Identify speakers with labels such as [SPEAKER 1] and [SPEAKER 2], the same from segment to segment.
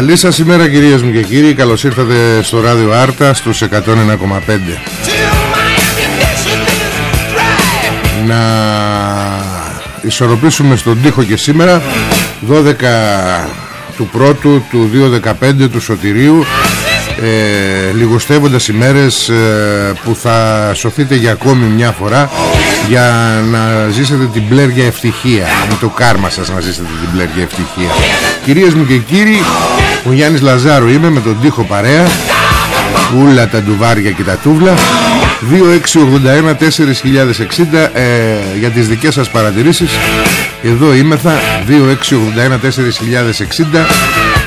[SPEAKER 1] Καλή σας ημέρα κυρίες μου και κύριοι. Καλώς ήρθατε στο ράδιο Άρτα στους 101,5 Να ισορροπήσουμε στον τοίχο και σήμερα 12 του πρώτου του 2.15 του Σωτηρίου ε, λιγοστεύοντας ημέρες ε, που θα σωθείτε για ακόμη μια φορά για να ζήσετε την πλέργια ευτυχία. Με το κάρμα σας να ζήσετε την πλέργια ευτυχία. Κυρίες μου και κύριοι ο Γιάννης Λαζάρου είμαι με τον τοίχο παρέα. Ούλα τα ντουβάρια και τα τούβλα. 2681 4060 ε, για τις δικές σας παρατηρήσεις. Εδώ είμεθα 2681 4060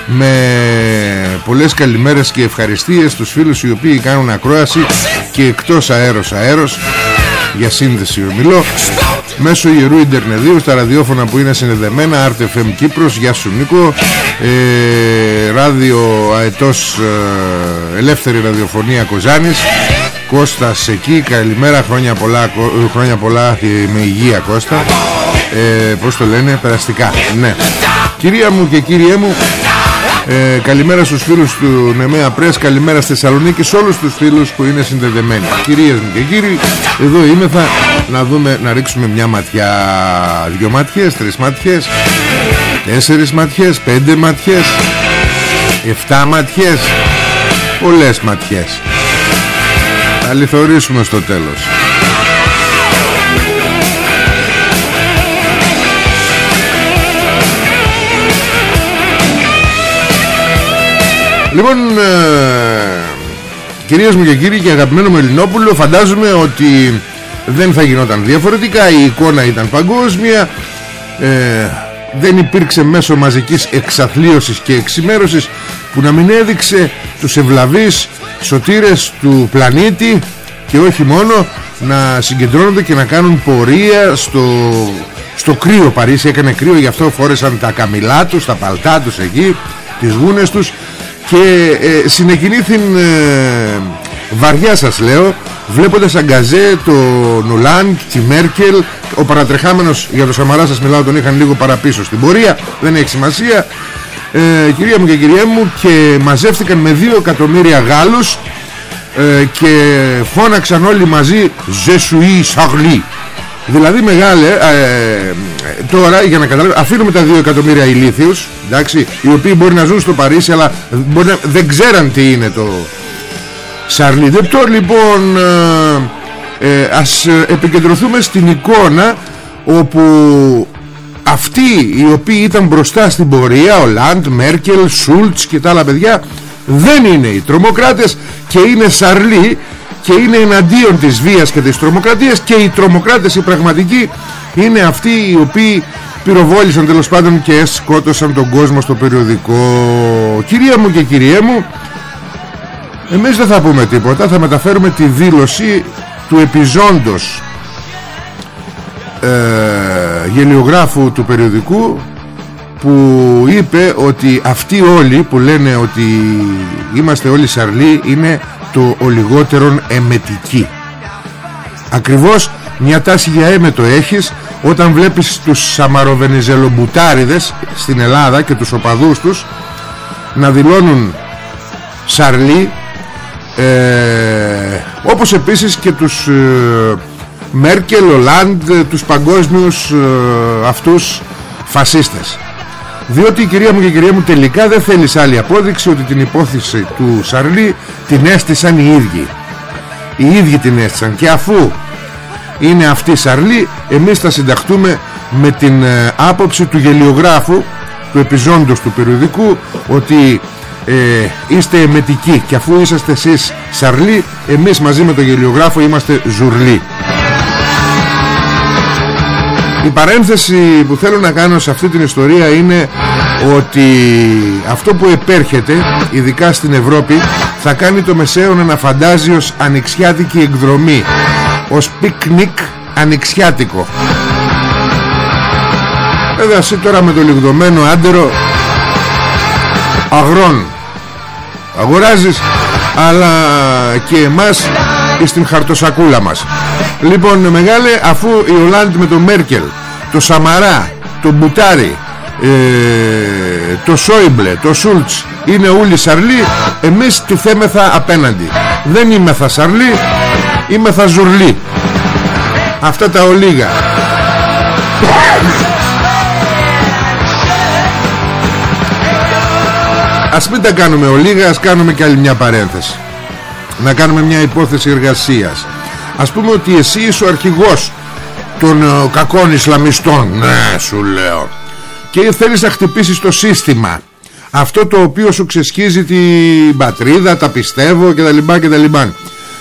[SPEAKER 1] Με πολλές καλημέρες και ευχαριστίες Στους φίλους οι οποίοι κάνουν ακρόαση Και εκτός αέρος αέρος Για σύνδεση ομιλώ Μέσω Ιερού Ιντερνεδίου Στα ραδιόφωνα που είναι συνδεμένα RTFM Κύπρος Γεια σου Νίκο ε, Ράδιο Αετός ε, Ελεύθερη Ραδιοφωνία Κοζάνης Κώστας εκεί Καλημέρα χρόνια πολλά, χρόνια πολλά Με υγεία Κώστα. Ε, Πώς το λένε περαστικά Ναι. Κυρία μου και κύριέ μου ε, καλημέρα στους φίλους του Νεμέα Πρέσ Καλημέρα στη Θεσσαλονίκη Σε όλους τους φίλους που είναι συνδεδεμένοι. Κυρίες μου και κύριοι Εδώ είμαι θα να δούμε Να ρίξουμε μια ματιά. Δυο ματιές, τρεις ματιές Τέσσερις ματιές, πέντε ματιές Εφτά ματιές Πολλές ματιές. Θα λιθορίσουμε στο τέλος Λοιπόν ε, Κυρίες μου και κύριοι και αγαπημένο μου Ελληνόπουλο Φαντάζομαι ότι δεν θα γινόταν διαφορετικά Η εικόνα ήταν παγκόσμια ε, Δεν υπήρξε μέσω μαζικής εξαθλίωσης και εξημέρωσης Που να μην έδειξε τους ευλαβείς σωτήρες του πλανήτη Και όχι μόνο να συγκεντρώνονται και να κάνουν πορεία στο, στο κρύο Παρίσι. Έκανε κρύο γι' αυτό φόρεσαν τα καμιλά τους, τα παλτά τους εκεί Τις γούνες τους και ε, συνεκινήθην ε, βαριά σας λέω βλέποντας αγκαζέ το Νουλάν, τη Μέρκελ ο παρατρεχάμενος για το Σαμαρά σας μιλάω τον είχαν λίγο παραπίσω στην πορεία δεν έχει σημασία. Ε, κυρία μου και κυρία μου και μαζεύτηκαν με 2 εκατομμύρια Γάλλους ε, και φώναξαν όλοι μαζί «Ζεσουί Σαγλί» Δηλαδή μεγάλε ε, Τώρα για να καταλάβει Αφήνουμε τα 2 εκατομμύρια ηλίθιους εντάξει, Οι οποίοι μπορεί να ζουν στο Παρίσι Αλλά μπορεί να, δεν ξέραν τι είναι το Σαρλί Δεπτό λοιπόν ε, ε, Ας επικεντρωθούμε στην εικόνα Όπου Αυτοί οι οποίοι ήταν μπροστά στην πορεία Ο Λαντ, Μέρκελ, Σούλτς και τα άλλα παιδιά Δεν είναι οι τρομοκράτες Και είναι Σαρλί και είναι εναντίον της βίας και της τρομοκρατίας και οι τρομοκράτες οι πραγματικοί είναι αυτοί οι οποίοι πυροβόλησαν τέλος πάντων και σκότωσαν τον κόσμο στο περιοδικό. Κυρία μου και κυριέ μου εμείς δεν θα πούμε τίποτα θα μεταφέρουμε τη δήλωση του επιζώντος ε, γελιογράφου του περιοδικού που είπε ότι αυτοί όλοι που λένε ότι είμαστε όλοι σαρλοί είναι το ο λιγότερον εμετικοί ακριβώς μια τάση για έμετο έχεις όταν βλέπεις τους σαμαροβενιζελομπουτάριδες στην Ελλάδα και τους οπαδούς τους να δηλώνουν σαρλί ε, όπως επίσης και τους ε, Μέρκελ, Ολάντ, τους παγκόσμιους ε, αυτούς φασίστες διότι η κυρία μου και η κυρία μου τελικά δεν θέλει άλλη απόδειξη ότι την υπόθεση του Σαρλί την έστησαν οι ίδιοι. Οι ίδιοι την έστησαν. Και αφού είναι αυτή Σαρλί εμείς θα συνταχτούμε με την ε, άποψη του γελιογράφου του επιζώντος του περιοδικού ότι ε, είστε εμετικοί. Και αφού είσαστε εσείς Σαρλί εμείς μαζί με τον γελιογράφο είμαστε Ζουρλί η παρένθεση που θέλω να κάνω σε αυτή την ιστορία είναι ότι αυτό που επέρχεται ειδικά στην Ευρώπη θα κάνει το μεσαίωνα να φαντάζει ως ανοιξιάτικη εκδρομή ως πικνίκ ανοιξιάτικο. Βέβαια εσύ τώρα με το λιγδωμένο άντερο αγρών. Αγοράζεις αλλά και εμάς στην χαρτοσακούλα μας Λοιπόν μεγάλε αφού η Ολάντ με τον Μέρκελ το Σαμαρά, το Μπουτάρι ε, το Σόιμπλε, το Σούλτς είναι όλοι Σαρλί εμείς τουθέμεθα απέναντι. Δεν είμαι θα Σαρλί είμαι θα Ζουρλί. Αυτά τα ολίγα. Ας μην τα κάνουμε ολίγα Ας κάνουμε και άλλη μια παρένθεση. Να κάνουμε μια υπόθεση εργασίας Ας πούμε ότι εσύ είσαι ο αρχηγός Των ε, κακών Ισλαμιστών. Ναι σου λέω. Και θέλεις να χτυπήσεις το σύστημα. Αυτό το οποίο σου ξεσχίζει την πατρίδα Τα πιστεύω κτλ λοιπά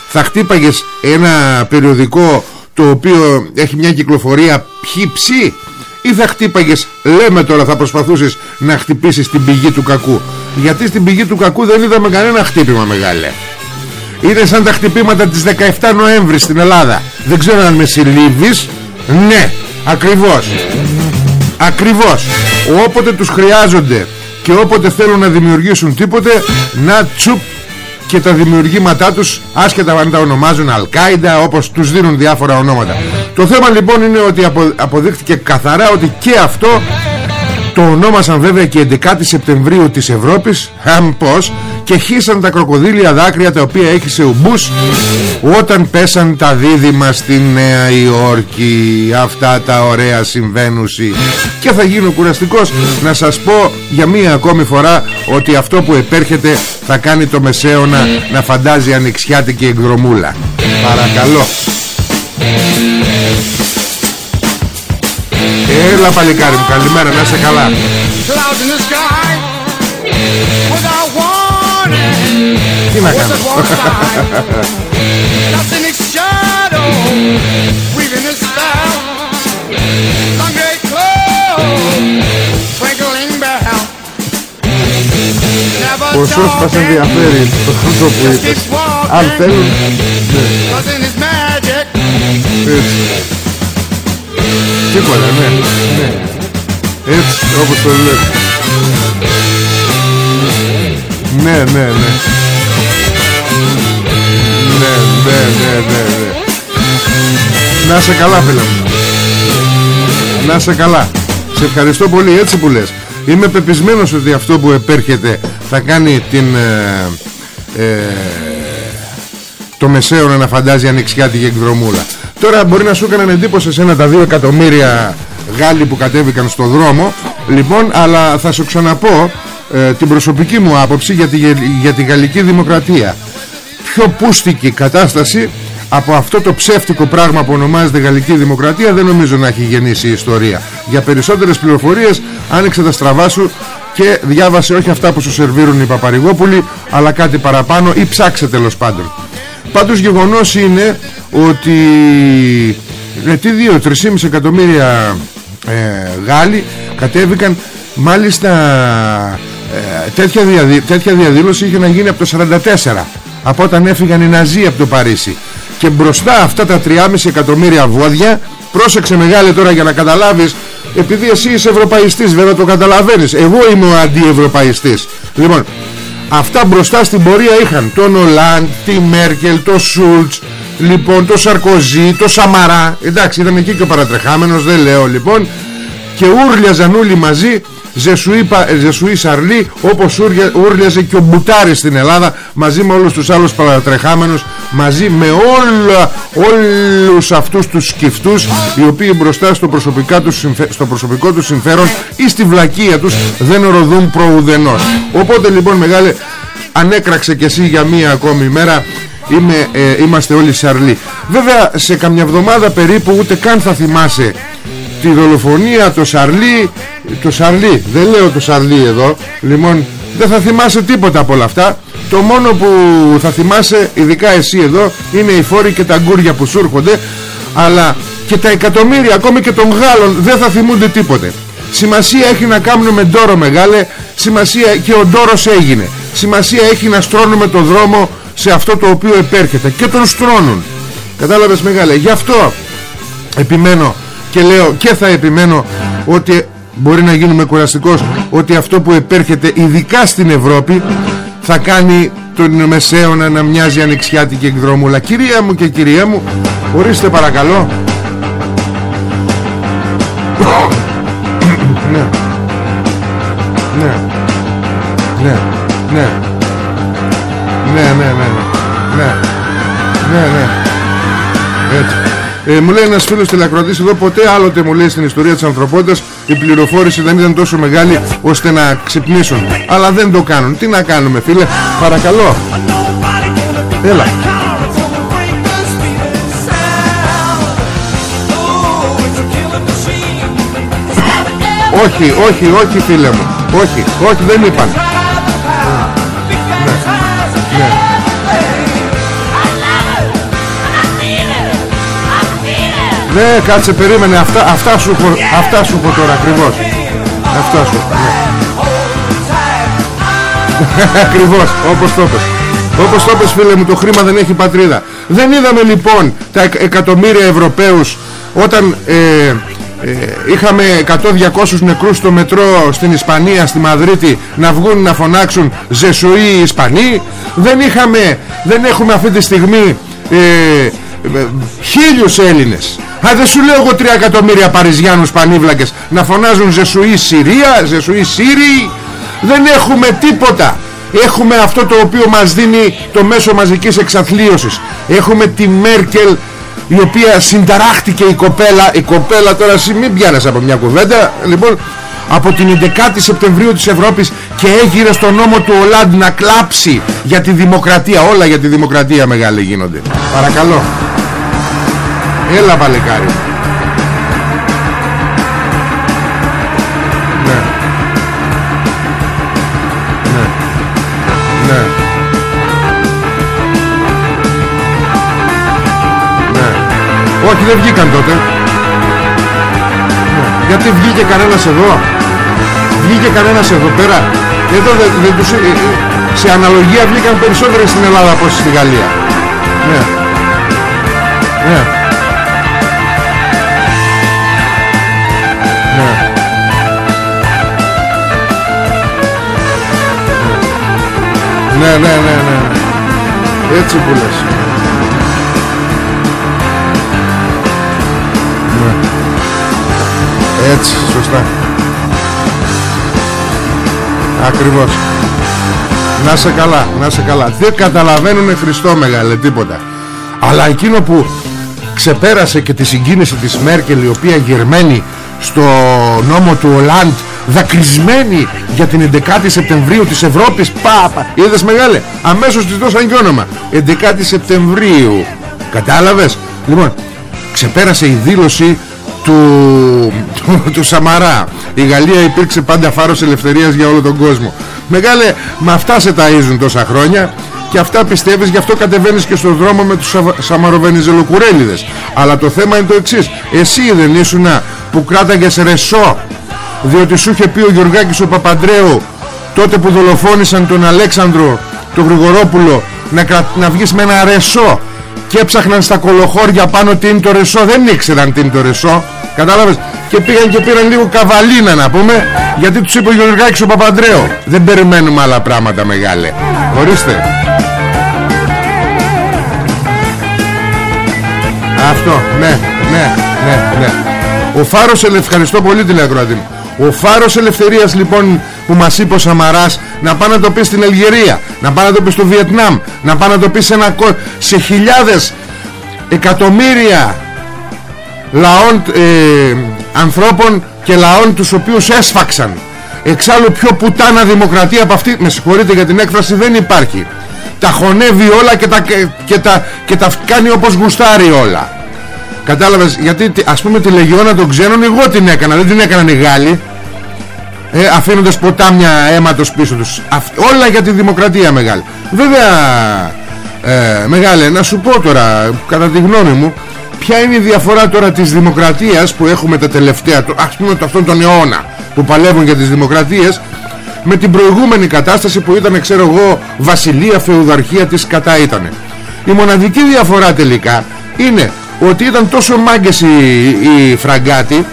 [SPEAKER 1] Θα χτύπαγες ένα περιοδικό Το οποίο έχει μια κυκλοφορία ψι ή θα χτύπαγες λέμε τώρα θα προσπαθούσες να χτυπήσεις την πηγή του κακού γιατί στην πηγή του κακού δεν είδαμε κανένα χτύπημα μεγάλε είναι σαν τα χτυπήματα της 17 Νοέμβρη στην Ελλάδα. Δεν ξέρω αν με συλλήβεις. Ναι ακριβώς. Ακριβώς. Όποτε τους χρειάζονται και όποτε θέλουν να δημιουργήσουν τίποτε να τσουπ και τα δημιουργήματά τους άσχετα αν τα ονομάζουν Αλκάιντα όπως τους δίνουν διάφορα ονόματα. Το θέμα λοιπόν είναι ότι αποδείχθηκε καθαρά ότι και αυτό το ονόμασαν βέβαια και 11 Σεπτεμβρίου της Ευρώπης Αμ πως Και χύσαν τα κροκοδίλια δάκρυα τα οποία έχισε ο Μπούς Όταν πέσαν τα δίδυμα στη Νέα Υόρκη. Αυτά τα ωραία συμβαίνουσι. Και θα γίνω κουραστικός να σας πω για μία ακόμη φορά Ότι αυτό που επέρχεται θα κάνει το μεσαίωνα να φαντάζει ανοιξιάτικη εκδρομούλα. Παρακαλώ Έλα παλικάρι μου καλημέρα να είσαι καλά. Τι να κάνω; Ποσός μας ενδιαφέρει το που είπες. Αν θέλουν Έτσι Τίποτα ναι, ναι. Έτσι όπως το λέω Ναι ναι ναι. Ναι ναι ναι ναι ναι. Να σε καλά φίλε μου. Να σε καλά. Σε ευχαριστώ πολύ έτσι που λες. Είμαι πεπισμένος ότι αυτό που επέρχεται Θα κάνει την ε, ε, Το μεσαίο να φαντάζει ανοιξιάτικη εκδρομούλα Τώρα μπορεί να σου έκαναν εντύπωση σε ένα τα δύο εκατομμύρια Γάλλοι που κατέβηκαν στο δρόμο Λοιπόν αλλά θα σου ξαναπώ ε, την προσωπική μου άποψη για τη, για τη γαλλική δημοκρατία Πιο πούστικη κατάσταση από αυτό το ψεύτικο πράγμα που ονομάζεται Γαλλική Δημοκρατία δεν νομίζω να έχει γεννήσει η ιστορία. Για περισσότερες πληροφορίες άνοιξε τα στραβά σου και διάβασε όχι αυτά που σου σερβίρουν οι Παπαρηγόπουλοι αλλά κάτι παραπάνω ή ψάξε τέλος πάντων. Πάντως γεγονός είναι ότι ε, τι δύο, τρισήμιση εκατομμύρια ε, Γάλλοι κατέβηκαν μάλιστα ε, τέτοια, διαδη, τέτοια διαδήλωση είχε να γίνει από το 44 από όταν έφυγαν οι Ναζί από το Παρίσι. Και μπροστά αυτά τα 3,5 εκατομμύρια βόδια πρόσεξε μεγάλη τώρα για να καταλάβεις επειδή εσύ είσαι ευρωπαϊστής βέβαια το καταλαβαίνεις εγώ είμαι ο αντιευρωπαϊστής. Λοιπόν αυτά μπροστά στην πορεία είχαν τον Ολάντ, τη Μέρκελ, το Σούλτς λοιπόν το Σαρκοζή, το Σαμαρά εντάξει ήταν εκεί και ο παρατρεχάμενος δεν λέω λοιπόν. Και ούρλιαζαν όλοι μαζί Ζεσουή, Ζεσουή Σαρλί όπως ούρλιαζε και ο Μπουτάρης στην Ελλάδα μαζί με όλους τους άλλους παρατρεχάμενους μαζί με όλα, όλους αυτούς τους σκυφτούς οι οποίοι μπροστά στο, προσωπικά τους, στο προσωπικό τους συμφέρον ή στη βλακεία τους δεν οροδούν προουδενός. Οπότε λοιπόν μεγάλε ανέκραξε και εσύ για μία ακόμη μέρα Είμαι, ε, είμαστε όλοι Σαρλί βέβαια σε καμιά εβδομάδα περίπου ούτε καν θα θυμάσαι τη δολοφονία το Σαρλί το Σαρλί δεν λέω το Σαρλί εδώ λοιπόν δεν θα θυμάσαι τίποτα από όλα αυτά. Το μόνο που θα θυμάσαι ειδικά εσύ εδώ είναι οι φόροι και τα γκούρια που σου έρχονται αλλά και τα εκατομμύρια ακόμη και των Γάλλων δεν θα θυμούνται τίποτε. Σημασία έχει να κάνουμε ντόρο μεγάλε σημασία και ο ντόρος έγινε σημασία έχει να στρώνουμε το δρόμο σε αυτό το οποίο επέρχεται και τον στρώνουν. Κατάλαβες μεγάλε γι' αυτό επιμένω και λέω και θα επιμένω ότι μπορεί να γίνουμε κουραστικός ότι αυτό που επέρχεται ειδικά στην Ευρώπη θα κάνει τον Μεσαίωνα να μοιάζει ανοιξιάτικη εκδρόμουλα. Κυρία μου και κυρία μου ορίστε παρακαλώ. Ναι. Ναι. Ναι ναι ναι ναι ναι ναι ναι ναι έτσι ε, μου λέει ένας φίλος τηλεκροτής εδώ ποτέ άλλοτε μου λέει στην ιστορία της ανθρωπότητας η πληροφόρηση δεν ήταν τόσο μεγάλη ώστε να ξυπνήσουν. Αλλά δεν το κάνουν. Τι να κάνουμε φίλε, παρακαλώ. Έλα. Όχι, όχι, όχι φίλε μου. Όχι, όχι δεν είπαν. Ναι, κάτσε, περίμενε. Αυτά, αυτά, σου, αυτά σου πω τώρα ακριβώς. Αυτά σου. Ναι. ακριβώς, όπως το πες. Όπως το πες φίλε μου, το χρήμα δεν έχει πατρίδα. Δεν είδαμε λοιπόν τα εκατομμύρια Ευρωπαίους όταν ε, ε, είχαμε 100-200 νεκρούς στο μετρό στην Ισπανία, στη Μαδρίτη να βγουν να φωνάξουν Ζεσουή Ισπανοί δεν είχαμε, δεν έχουμε αυτή τη στιγμή ε, χίλιους Έλληνες Α, δεν σου λέω εγώ 3 εκατομμύρια Παριζιάνους πανίβλακες να φωνάζουν Ζεσουή Συρία, Ζεσουή Σύριοι. Δεν έχουμε τίποτα. Έχουμε αυτό το οποίο μας δίνει το μέσο μαζικής εξαθλίωσης. Έχουμε τη Μέρκελ η οποία συνταράχτηκε η κοπέλα. Η κοπέλα τώρα μην πιάνεσαι από μια κουβέντα. Λοιπόν, από την 11η Σεπτεμβρίου της Ευρώπης και έγινε στον νόμο του Ολάντ να κλάψει για τη δημοκρατία. Όλα για τη δημοκρατία μεγάλη γίνονται. Παρακαλώ. Έλα παλικάρι. Ναι. Ναι. Ναι. Ναι. Όχι δεν βγήκαν τότε. Ναι. Γιατί βγήκε κανένας εδώ; Βγήκε κανένας εδώ πέρα; Εδώ δεν, δεν τους, ε, ε, σε αναλογία βγήκαν περισσότεροι στην Ελλάδα από στη Γαλλία. Ναι. Ναι Ναι, ναι, ναι, ναι. Έτσι που λες. Ναι. Έτσι, σωστά. Ακριβώς. Να σε καλά, να σε καλά. Δεν καταλαβαίνουν Χριστό μεγάλε τίποτα. Αλλά εκείνο που ξεπέρασε και τη συγκίνηση της Μέρκελ η οποία γερμένη στο νόμο του Ολάντ δακρυσμένη για την 11η Σεπτεμβρίου της Ευρώπης Πάπα, είδες μεγάλε αμέσως της δώσαν και όνομα. 11η Σεπτεμβρίου. Κατάλαβες; Λοιπόν ξεπέρασε η δήλωση του, του, του Σαμαρά. Η Γαλλία υπήρξε πάντα φάρος ελευθερίας για όλο τον κόσμο. Μεγάλε με αυτά σε ταΐζουν τόσα χρόνια και αυτά πιστεύεις γι' αυτό κατεβαίνεις και στον δρόμο με τους Σαμαροβενιζελοκουρέλιδες. Αλλά το θέμα είναι το εξής. Εσύ δεν ήσουν που κράταγες ρεσό διότι σου είχε πει ο Γιωργάκης ο Παπαντρέου τότε που δολοφόνησαν τον Αλέξανδρο τον Γρηγορόπουλο να, να βγεις με ένα ρεσό. Και έψαχναν στα κολοχώρια πάνω τι είναι το ρεσό. Δεν ήξεραν τι είναι το ρεσό. Κατάλαβες; Και πήγαν και πήραν λίγο καβαλίνα να πούμε γιατί τους είπε ο Γιωργάκης ο Παπαντρέο δεν περιμένουμε άλλα πράγματα μεγάλε. Ορίστε. Αυτό. Ναι ναι ναι ναι. Ο Φάρος ευχαριστώ πολύ την ακροατή ο Φάρος Ελευθερίας λοιπόν που μας είπε ο Σαμαράς να πάει να το πει στην Αλγερία να πάει να το πει στο Βιετνάμ να πάει να το πει σε, ένα, σε χιλιάδες εκατομμύρια λαών ε, ανθρώπων και λαών τους οποίους έσφαξαν. Εξάλλου πιο πουτάνα δημοκρατία από αυτή με συγχωρείτε για την έκφραση δεν υπάρχει. Τα χωνεύει όλα και τα, και, τα, και τα κάνει όπως γουστάρει όλα. Κατάλαβες γιατί ας πούμε τη λεγιώνα των ξένων εγώ την έκανα δεν την έκαναν οι Γάλλοι ε, αφήνοντας ποτάμια αίματος πίσω τους. Όλα για τη δημοκρατία μεγάλη. Βέβαια ε, μεγάλε να σου πω τώρα κατά τη γνώμη μου ποια είναι η διαφορά τώρα της δημοκρατίας που έχουμε τα τελευταία ας πούμε αυτόν τον αιώνα που παλεύουν για τις δημοκρατίες με την προηγούμενη κατάσταση που ήταν ξέρω εγώ βασιλεία, φεουδαρχία της κατά ήτανε. Η μοναδική διαφορά τελικά είναι ότι ήταν τόσο μάγκες οι, οι φραγκάτοι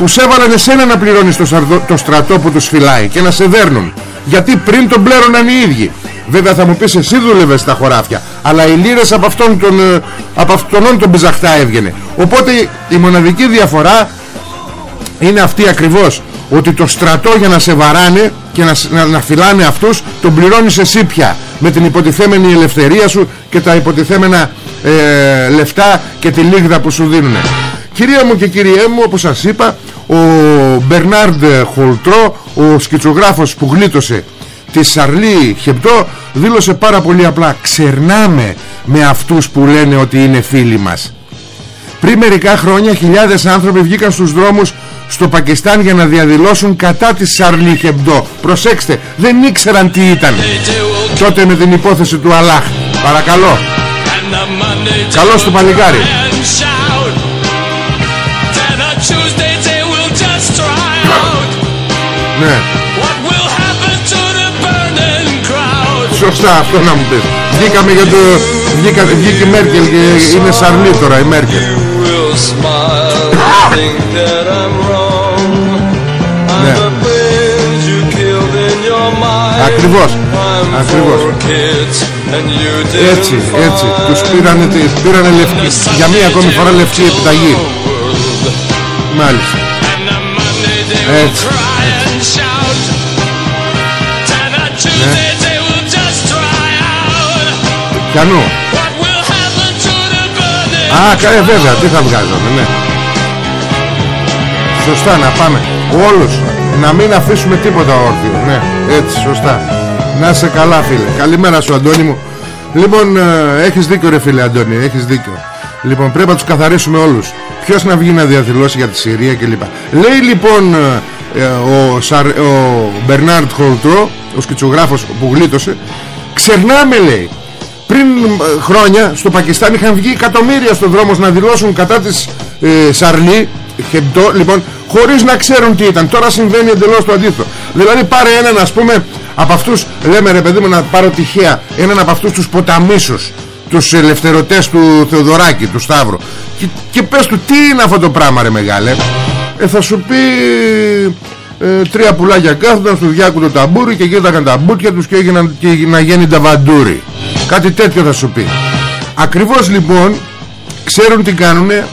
[SPEAKER 1] που σε έβαλαν εσένα να πληρώνεις το, το στρατό που τους φυλάει και να σε δέρνουν. Γιατί πριν τον πλέρωναν οι ίδιοι. Βέβαια θα μου πεις εσύ δούλευες στα χωράφια αλλά οι λίρες από αυτόν τον, ε, από αυτόν τον πιζαχτά έβγαινε. Οπότε η μοναδική διαφορά είναι αυτή ακριβώς ότι το στρατό για να σε βαράνε και να, να, να φυλάνε αυτούς τον πληρώνεις εσύ πια με την υποτιθέμενη ελευθερία σου και τα υποτιθέμενα ε, λεφτά και τη λίγδα που σου δίνουν κυρία μου και κυριέ μου όπως σας είπα ο Μπερνάρντ Χολτρό ο σκητσογράφος που γλίτωσε τη Σαρλί Χεπτό δήλωσε πάρα πολύ απλά ξερνάμε με αυτούς που λένε ότι είναι φίλοι μας πριν μερικά χρόνια χιλιάδες άνθρωποι βγήκαν στους δρόμους στο Πακιστάν για να διαδηλώσουν κατά τη Σαρλί Χεπτό προσέξτε δεν ήξεραν τι ήταν. Τότε με την υπόθεση του Αλάχ. Παρακαλώ. Καλώς το παλικάρι Ναι. Σωστά αυτό να μου πεις. Βγήκαμε για το Βγήκα, Βγήκε η Μέρκελ και είναι σαρλί τώρα η Μέρκελ. Ναι. Ακριβώς Ακριβώς. Έτσι, έτσι. Τους πήρανε, πήρανε λευκή Για μία ακόμη φορά λευκή επιταγή. Μάλιστα. Έτσι. ναι. Πιανού Α, καλέ βέβαια, τι θα βγάζαμε, ναι. Σωστά, να πάμε Όλους, να μην αφήσουμε τίποτα όρθιο Ναι, έτσι, σωστά. Να σε καλά φίλε, καλημέρα σου Αντώνη μου. Λοιπόν, ε, έχεις δίκιο ρε φίλε Αντώνη, έχεις δίκιο. Λοιπόν, πρέπει να τους καθαρίσουμε όλους. Ποιος να βγει να διαδηλώσει για τη Συρία κλπ. Λέει λοιπόν ε, ε, ο, Σαρ, ο Μπερνάρντ Χολτρό Ο σκητσογράφος που γλίτωσε Ξερνάμε λέει πριν ε, χρόνια στο Πακιστάν είχαν βγει εκατομμύρια στον δρόμο να δηλώσουν κατά της ε, Σαρλί Χεμπτό, λοιπόν, χωρίς να ξέρουν τι ήταν. Τώρα συμβαίνει εντελώς το αντίθετο. Δηλαδή πάρε έναν ας πούμε από αυτούς, λέμε ρε παιδί μου να πάρω τυχαία, έναν από αυτούς τους ποταμίσους, τους ελευθερωτές του Θεοδωράκη, του Σταύρου και, και πες του τι είναι αυτό το πράγμα ρε μεγάλε; Ε, θα σου πει ε, τρία πουλάκια κάθονταν στο διάκου το ταμπούρι και γύρταγαν τα μπούτια τους και, έγιναν, και να γίνει τα βαντούρι. Κάτι τέτοιο θα σου πει Ακριβώς λοιπόν Ξέρουν τι κάνουνε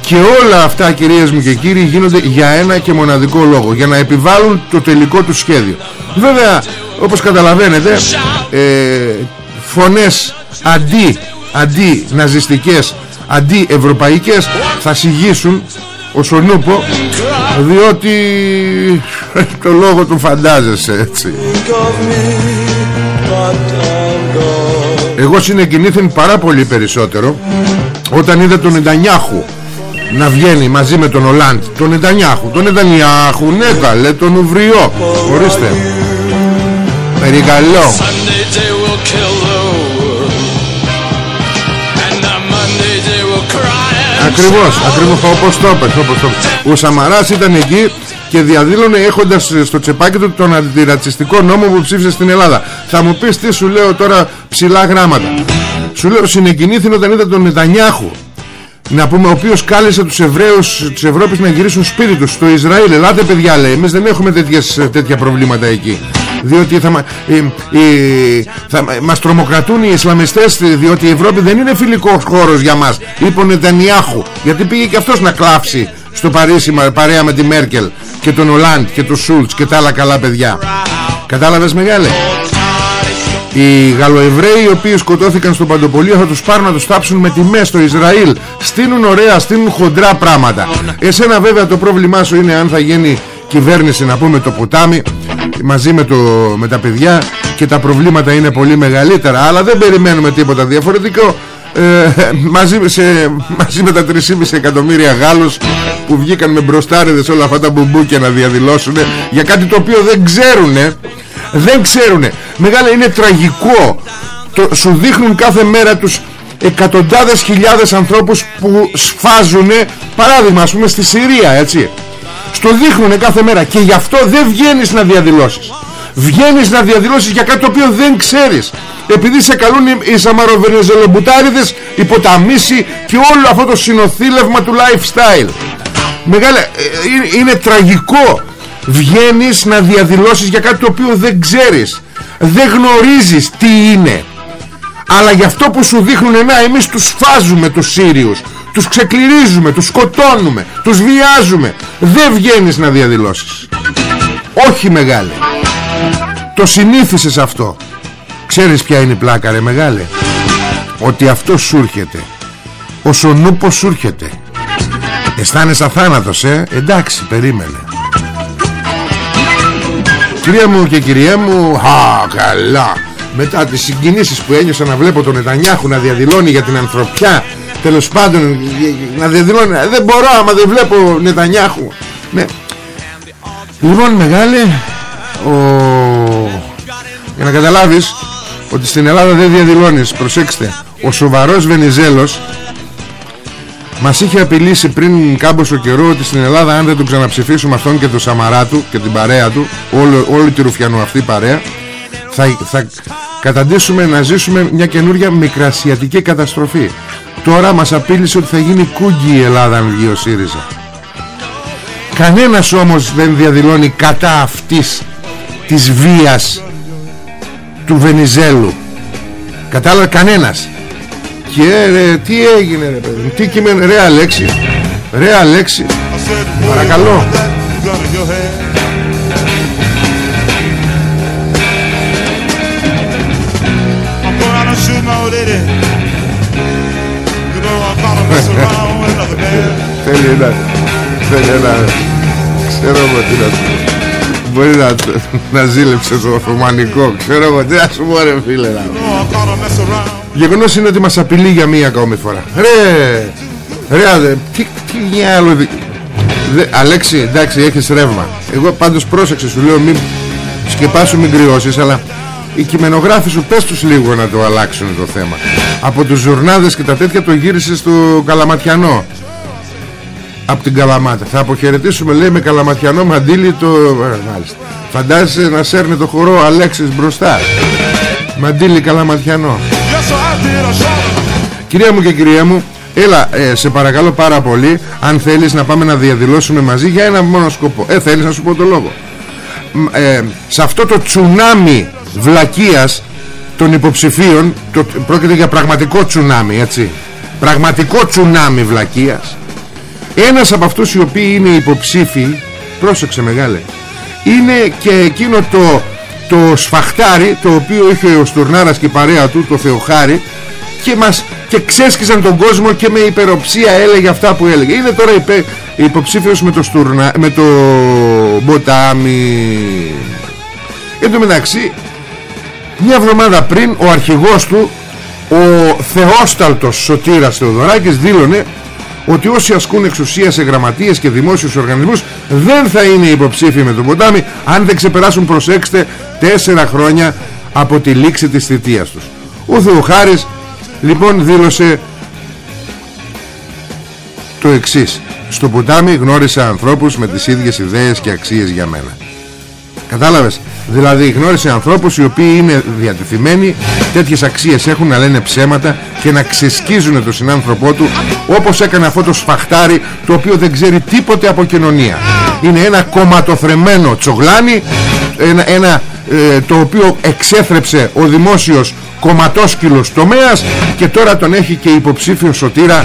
[SPEAKER 1] Και όλα αυτά κυρίες μου και κύριοι Γίνονται για ένα και μοναδικό λόγο Για να επιβάλλουν το τελικό τους σχέδιο Βέβαια όπως καταλαβαίνετε ε, Φωνές Αντί Αντί ναζιστικές Αντί ευρωπαϊκές Θα συγγύσουν όσον ούπο διότι το λόγο του φαντάζεσαι έτσι. Εγώ συνεκινήθην πάρα πολύ περισσότερο όταν είδα τον Νετανιάχου να βγαίνει μαζί με τον Ολάντ. Τον Νετανιάχου τον Νετανιάχου ναι καλέ τον Ουβριό. Ορίστε. Περικαλώ Ακριβώς, ακριβώς όπως το είπες, όπως το Ο Σαμαράς ήταν εκεί και διαδήλωνε έχοντας στο τσεπάκι του τον αντιρατσιστικό νόμο που ψήφισε στην Ελλάδα. Θα μου πεις τι σου λέω τώρα ψηλά γράμματα. Σου λέω συνεκινήθην όταν είδα τον Νετανιάχου. Να πούμε ο οποίος κάλεσε τους Εβραίους της Ευρώπης να γυρίσουν σπίτι τους στο Ισραήλ. Ελάτε παιδιά λέει εμείς δεν έχουμε τέτοιες, τέτοια προβλήματα εκεί διότι θα, ε, ε, θα, μας τρομοκρατούν οι Ισλαμιστές διότι η Ευρώπη δεν είναι φιλικός χώρος για μας είπε ο Νετανιάχου. Γιατί πήγε και αυτός να κλάψει στο Παρίσι παρέα με τη Μέρκελ και τον Ολάντ και τον Σούλτς και τα άλλα καλά παιδιά. Κατάλαβες μεγάλε οι Γαλλοεβραίοι οι οποίοι σκοτώθηκαν στο Παντοπολείο θα τους πάρουν να τους τάψουν με τιμές στο Ισραήλ. Στείνουν ωραία, στείνουν χοντρά πράγματα. Εσένα βέβαια το πρόβλημά σου είναι αν θα γίνει κυβέρνηση να πούμε το ποτάμι μαζί με, το, με τα παιδιά και τα προβλήματα είναι πολύ μεγαλύτερα αλλά δεν περιμένουμε τίποτα διαφορετικό. Ε, μαζί, σε, μαζί με τα 3,5 εκατομμύρια Γάλλους που βγήκαν με μπροστάριδες όλα αυτά τα μπουμπούκια να διαδηλώσουν για κάτι το οποίο δεν ξέρουνε δεν ξέρουνε. Μεγάλα είναι τραγικό. Το, Σου δείχνουν κάθε μέρα τους εκατοντάδες χιλιάδες ανθρώπους που σφάζουν παράδειγμα ας πούμε στη Συρία έτσι στο δείχνουν κάθε μέρα και γι' αυτό δεν βγαίνεις να διαδηλώσεις. Βγαίνεις να διαδηλώσεις για κάτι το οποίο δεν ξέρεις. Επειδή σε καλούν οι σαμαροβενεζελομπουτάριδες οι ποταμίσοι και όλο αυτό το συνοθήλευμα του lifestyle. Μεγάλα, ε, είναι, είναι τραγικό. Βγαίνεις να διαδηλώσεις για κάτι το οποίο δεν ξέρεις. Δεν γνωρίζεις τι είναι. Αλλά για αυτό που σου δείχνουν να εμείς τους φάζουμε τους Σύριους τους ξεκληρίζουμε, τους σκοτώνουμε τους βιάζουμε. Δεν βγαίνεις να διαδηλώσεις. Όχι μεγάλε. Το συνήθισες αυτό. Ξέρεις ποια είναι η πλάκα ρε μεγάλε; Ότι αυτός σου έρχεται. Ο σονούπος σου έρχεται. Αισθάνεσαι αθάνατος ε; Εντάξει περίμενε. Κυρία μου και κυρία μου Α καλά. Μετά τις συγκινήσεις που ένιωσα να βλέπω τον Νετανιάχου Να διαδηλώνει για την ανθρωπιά Τέλος πάντων Να διαδηλώνει Δεν μπορώ άμα δεν βλέπω Νετανιάχου ναι. Λοιπόν μεγάλε ο... Για να καταλάβεις Ότι στην Ελλάδα δεν διαδηλώνεις Προσέξτε Ο σοβαρός Βενιζέλος μας είχε απειλήσει πριν κάμποσο καιρό ότι στην Ελλάδα αν δεν τον ξαναψηφίσουμε αυτόν και το Σαμαρά του και την παρέα του όλο, όλη τη Ρουφιανό αυτή παρέα θα, θα καταντήσουμε να ζήσουμε μια καινούργια μικρασιατική καταστροφή τώρα μας απείλησε ότι θα γίνει κούγκι η Ελλάδα αν βγει ο ΣΥΡΙΖΑ. Κανένας όμως δεν διαδηλώνει κατά αυτής της βίας του Βενιζέλου. Κατάλαβε κανένας. Και ρε, τι έγινε ρε παιδί Τι κείμενο ρε Αλέξη Ρε Αλέξη Παρακαλώ Θέλει ένα Θέλει ένα Ξέρω εγώ τι να Μπορεί να, να ζήλεψε το Οθωμανικό Ξέρω εγώ τι να σου πω ρε φίλε Γεγονός είναι ότι μας απειλεί για μία ακόμη φορά. Ρε Ρε αδε, τι, τι άλλο Δε, Αλέξη εντάξει έχεις ρεύμα. Εγώ πάντως πρόσεξε σου λέω μην σκεπάσου μην κρυώσεις Αλλά οι κειμενογράφοι σου πες τους λίγο να το αλλάξουν το θέμα. Από τους ζουρνάδες και τα τέτοια το γύρισες στο Καλαματιανό. Από την Καλαμάτα. Θα αποχαιρετήσουμε λέει με Καλαματιανό μαντίλι το... Ε, μάλιστα. Φαντάζεσαι να σέρνει το χορό Αλέξης μπροστά. Μαντίλι Καλαματιανό. Κυρία μου και κυρία μου Έλα ε, σε παρακαλώ πάρα πολύ Αν θέλεις να πάμε να διαδηλώσουμε μαζί Για ένα μόνο σκοπό. Ε θέλεις να σου πω το λόγο. Ε, Σε αυτό το τσουνάμι Βλακείας Των υποψηφίων το, Πρόκειται για πραγματικό τσουνάμι έτσι. Πραγματικό τσουνάμι βλακείας. Ένας από αυτούς οι οποίοι είναι υποψήφοι Πρόσεξε μεγάλε Είναι και εκείνο το το σφαχτάρι το οποίο είχε ο Στουρνάρας και η παρέα του το Θεοχάρι και μας και ξέσκισαν τον κόσμο και με υπεροψία έλεγε αυτά που έλεγε. Είναι τώρα υπε, υποψήφιος με το Στουρνά με το Μποτάμι. Εν τω μεταξύ μια εβδομάδα πριν ο αρχηγός του ο Θεόσταλτος Σωτήρας Θεοδωράκης δήλωνε ότι όσοι ασκούν εξουσία σε γραμματείες και δημόσιους οργανισμούς δεν θα είναι υποψήφιοι με τον ποτάμι αν δεν ξεπεράσουν προσέξτε τέσσερα χρόνια από τη λήξη της θητείας τους. Ο Θεοχάρης λοιπόν δήλωσε το εξής. Στο ποτάμι γνώρισα ανθρώπους με τις ίδιες ιδέες και αξίες για μένα. Κατάλαβες; Δηλαδή γνώρισε ανθρώπους οι οποίοι είναι διατεθειμένοι Τέτοιες αξίες έχουν να λένε ψέματα Και να ξεσκίζουν τον συνάνθρωπό του Όπως έκανε αυτό το σφαχτάρι Το οποίο δεν ξέρει τίποτε από κοινωνία Είναι ένα κομματοθρεμένο τσογλάνι Ένα, ένα ε, το οποίο εξέθρεψε ο δημόσιος κομματόσκυλος τομέας και τώρα τον έχει και υποψήφιο σωτήρα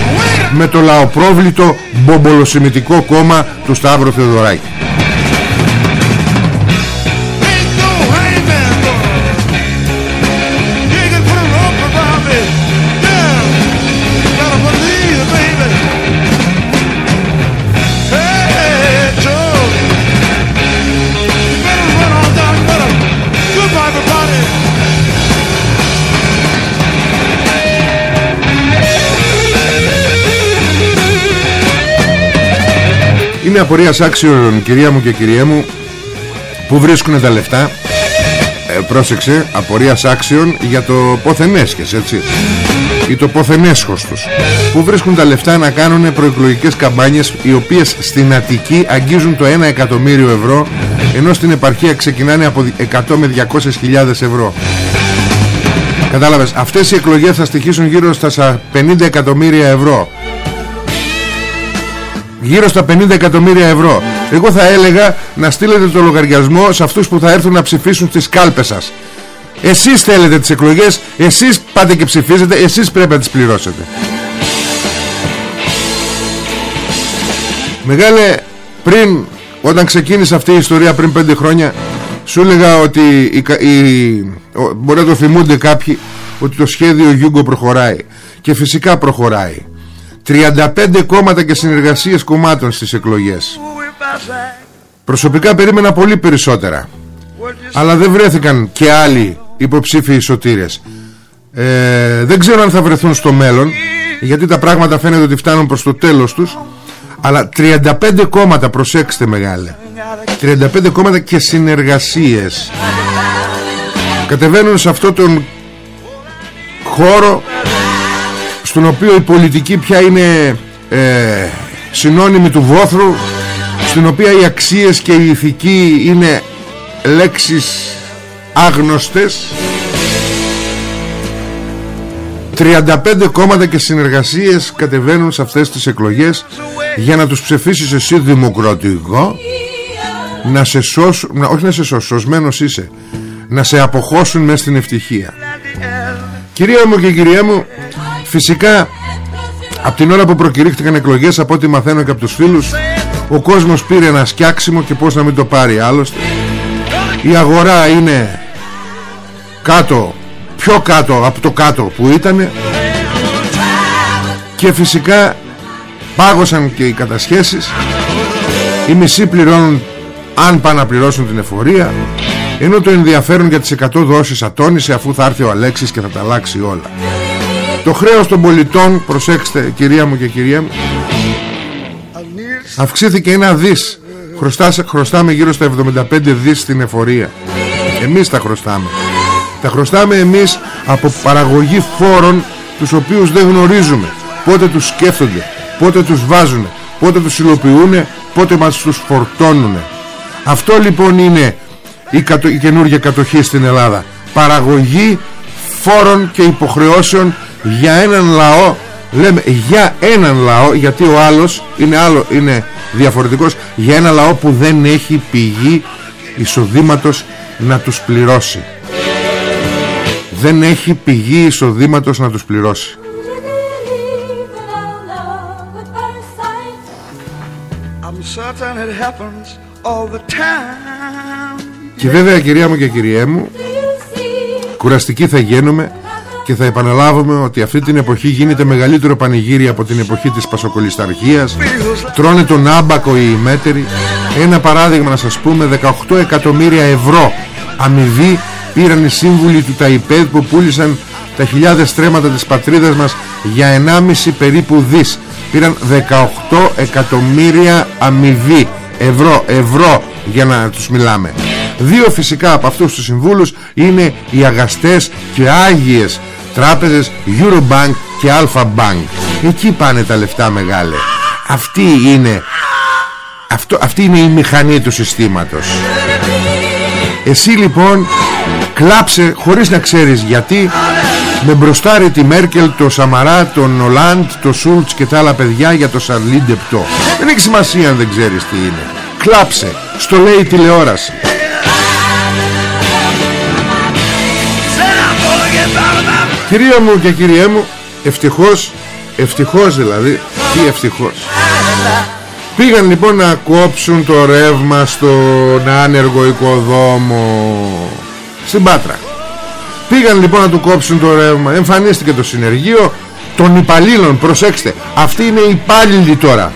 [SPEAKER 1] με το λαοπρόβλητο μπομπολοσημιτικό κόμμα του Σταύρου Θεοδωράκη. Είναι απορία άξιων κυρία μου και κυρία μου Που βρίσκουν τα λεφτά. Ε, Πρόσεξε Απορίας άξιων για το ποθενέσχες έτσι. Ή το ποθενέσχος τους Που βρίσκουν τα λεφτά να κάνουν προεκλογικές καμπάνιες Οι οποίες στην Αττική αγγίζουν το 1 εκατομμύριο ευρώ Ενώ στην επαρχία ξεκινάνε από 100 με 200 ευρώ. Κατάλαβες Αυτές οι εκλογές θα στοιχήσουν γύρω στα 50 εκατομμύρια ευρώ γύρω στα 50 εκατομμύρια ευρώ. Εγώ θα έλεγα να στείλετε το λογαριασμό σε αυτούς που θα έρθουν να ψηφίσουν στις κάλπες σας. Εσείς θέλετε τις εκλογές εσείς πάτε και ψηφίζετε εσείς πρέπει να τις πληρώσετε. Μεγάλε πριν όταν ξεκίνησε αυτή η ιστορία πριν 5 χρόνια σου έλεγα ότι η, η, μπορεί να το θυμούνται κάποιοι ότι το σχέδιο Γιούγκο προχωράει. Και φυσικά προχωράει 35 κόμματα και συνεργασίες κομμάτων στις εκλογές. Προσωπικά περίμενα πολύ περισσότερα Αλλά δεν βρέθηκαν και άλλοι υποψήφιοι σωτήρες. Ε, Δεν ξέρω αν θα βρεθούν στο μέλλον Γιατί τα πράγματα φαίνεται ότι φτάνουν προς το τέλος τους Αλλά 35 κόμματα προσέξτε μεγάλε 35 κόμματα και συνεργασίες Κατεβαίνουν σε αυτό τον χώρο στον οποίο η πολιτική πια είναι ε, συνώνυμη του βόθρου στην οποία οι αξίες και η ηθική είναι λέξεις άγνωστες. 35 κόμματα και συνεργασίες κατεβαίνουν σε αυτές τις εκλογές για να τους ψεφίσεις εσύ δημοκρατικό να σε σώσουν, όχι να σε σώσουν, σωσμένος είσαι να σε αποχώσουν μέσα στην ευτυχία. Κυρία μου και κυρία μου Φυσικά από την ώρα που προκηρύχθηκαν εκλογές από ό,τι μαθαίνω και από τους φίλους ο κόσμος πήρε ένα σκιάξιμο και πως να μην το πάρει άλλωστε. Η αγορά είναι κάτω πιο κάτω από το κάτω που ήταν και φυσικά πάγωσαν και οι κατασχέσεις. Οι μισοί πληρώνουν αν πάνε να πληρώσουν την εφορία. Ενώ το ενδιαφέρον για τις 100 δόσεις ατόνισε αφού θα έρθει ο Αλέξης και θα τα αλλάξει όλα το χρέος των πολιτών Προσέξτε κυρία μου και κυρία μου Αυξήθηκε ένα δις. Χρωστά, Χρωστάμε γύρω στα 75 δις στην εφορία. Εμείς τα χρωστάμε. Τα χρωστάμε εμείς από παραγωγή φόρων Τους οποίους δεν γνωρίζουμε. Πότε τους σκέφτονται Πότε τους βάζουν Πότε τους υλοποιούν Πότε μας τους φορτώνουν Αυτό λοιπόν είναι η, κατο... η καινούργια κατοχή στην Ελλάδα. Παραγωγή φόρων και υποχρεώσεων για έναν λαό λέμε για έναν λαό γιατί ο άλλος είναι, άλλο, είναι διαφορετικός για ένα λαό που δεν έχει πηγή εισοδήματος να τους πληρώσει. Δεν έχει πηγή εισοδήματος να τους πληρώσει. Και βέβαια κυρία μου και κυριέ μου κουραστική θα γίνουμε και θα επαναλάβουμε ότι αυτή την εποχή γίνεται μεγαλύτερο πανηγύρι από την εποχή της Πασοκολισταρχίας τρώνε τον άμπακο οι μέτεροι ένα παράδειγμα να σας πούμε 18 εκατομμύρια ευρώ αμοιβή πήραν οι σύμβουλοι του ΤΑΙΠΕΔ που πούλησαν τα χιλιάδες στρέμματα της πατρίδας μας για 1,5 περίπου δις. Πήραν 18 εκατομμύρια αμοιβή. Ευρώ, ευρώ για να τους μιλάμε. Δύο φυσικά από αυτούς τους συμβούλους είναι οι αγαστές και άγιες τράπεζες Eurobank και Alpha Bank εκεί πάνε τα λεφτά μεγάλε αυτή είναι αυτό, αυτή είναι η μηχανή του συστήματος Εσύ λοιπόν κλάψε χωρίς να ξέρεις γιατί με μπροστάρει τη Μέρκελ, το Σαμαρά, τον Ολάντ, το Σούλτς και τα άλλα παιδιά για το Σαρλίν Ντεπτό. Δεν έχει σημασία αν δεν ξέρεις τι είναι. Κλάψε. Στο λέει η τηλεόραση. Κυρία μου και κυριέ μου, ευτυχώς, ευτυχώς δηλαδή, τι ευτυχώς. Πήγαν λοιπόν να κόψουν το ρεύμα στον άνεργο οικοδόμο στην Πάτρα. Πήγαν λοιπόν να του κόψουν το ρεύμα, εμφανίστηκε το συνεργείο των υπαλλήλων, προσέξτε, αυτοί είναι υπάλληλοι τώρα.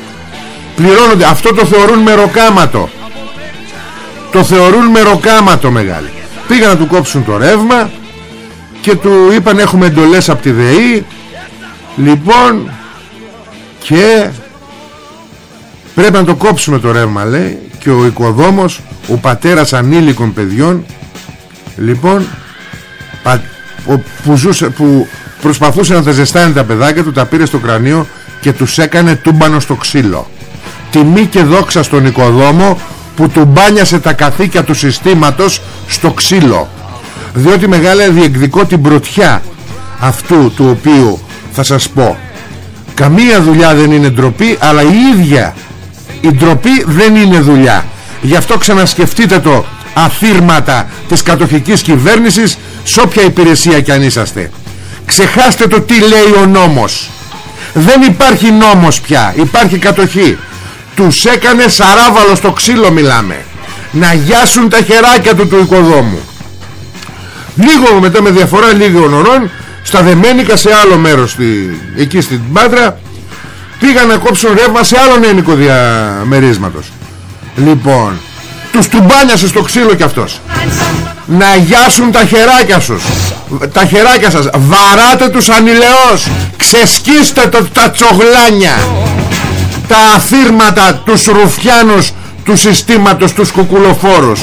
[SPEAKER 1] Πληρώνονται, αυτό το θεωρούν μεροκάματο. Το θεωρούν μεροκάματο μεγάλη. Πήγαν να του κόψουν το ρεύμα και του είπαν έχουμε εντολές από τη ΔΕΗ λοιπόν και πρέπει να το κόψουμε το ρεύμα λέει. Και ο οικοδόμος ο πατέρας ανήλικων παιδιών λοιπόν που, ζούσε, που προσπαθούσε να τα ζεστάνει τα παιδάκια του τα πήρε στο κρανίο και τους έκανε τούμπανο στο ξύλο. Τιμή και δόξα στον οικοδόμο που του μπάνιασε τα καθήκια του συστήματος στο ξύλο διότι μεγάλα διεκδικώ την πρωτιά αυτού του οποίου θα σας πω. Καμία δουλειά δεν είναι ντροπή αλλά η ίδια η ντροπή δεν είναι δουλειά. Γι' αυτό ξανασκεφτείτε το αφήρματα της κατοχικής κυβέρνησης σε όποια υπηρεσία κι αν είσαστε. Ξεχάστε το τι λέει ο νόμος. Δεν υπάρχει νόμος πια. Υπάρχει κατοχή. Τους έκανε σαράβαλο στο ξύλο μιλάμε. Να γιάσουν τα χεράκια του του οικοδόμου Λίγο μετά με διαφορά λίγων ωρών Στα Δεμένικα σε άλλο μέρος στη, Εκεί στην Πάτρα Πήγαν να κόψουν ρεύμα σε άλλον ένικο διαμερίσματος. Λοιπόν Τους τουμπάνιασες στο ξύλο κι αυτός. Να γιάσουν τα χεράκια σας Τα χεράκια σας. Βαράτε τους ανηλεώς. Ξεσκίστε το, τα τσογλάνια. Τα αφήρματα Τους ρουφιάνους του συστήματος τους κουκουλοφόρους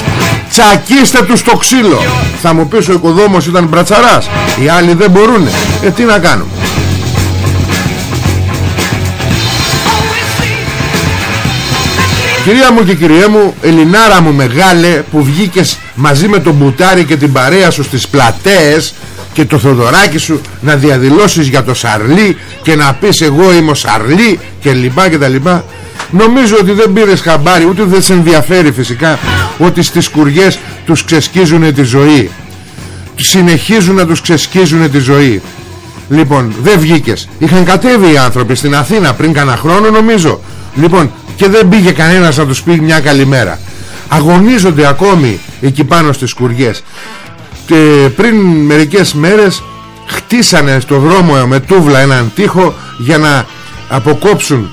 [SPEAKER 1] τσακίστε τους στο ξύλο. Θα μου πεις ο οικοδόμος ήταν μπρατσαράς. Οι άλλοι δεν μπορούν ε τι να κάνουμε. Κυρία μου και κυριέ μου Ελληνάρα μου μεγάλε που βγήκες μαζί με τον Μπουτάρι και την παρέα σου στις πλατέες και το Θοδωράκι σου να διαδηλώσεις για το Σαρλί και να πεις εγώ είμαι ο Σαρλί και λοιπά και τα λοιπά Νομίζω ότι δεν πήρε χαμπάρι Ούτε δεν σε ενδιαφέρει φυσικά Ότι στις κουριές τους ξεσκίζουν τη ζωή. Συνεχίζουν να τους ξεσκίζουν τη ζωή. Λοιπόν δεν βγήκες. Είχαν κατέβει οι άνθρωποι στην Αθήνα πριν κανένα χρόνο νομίζω. Λοιπόν και δεν πήγε κανένας να τους πει μια καλημέρα. Αγωνίζονται ακόμη εκεί πάνω στις κουριές. Και πριν μερικές μέρες χτίσανε στο δρόμο με τούβλα έναν τοίχο για να αποκόψουν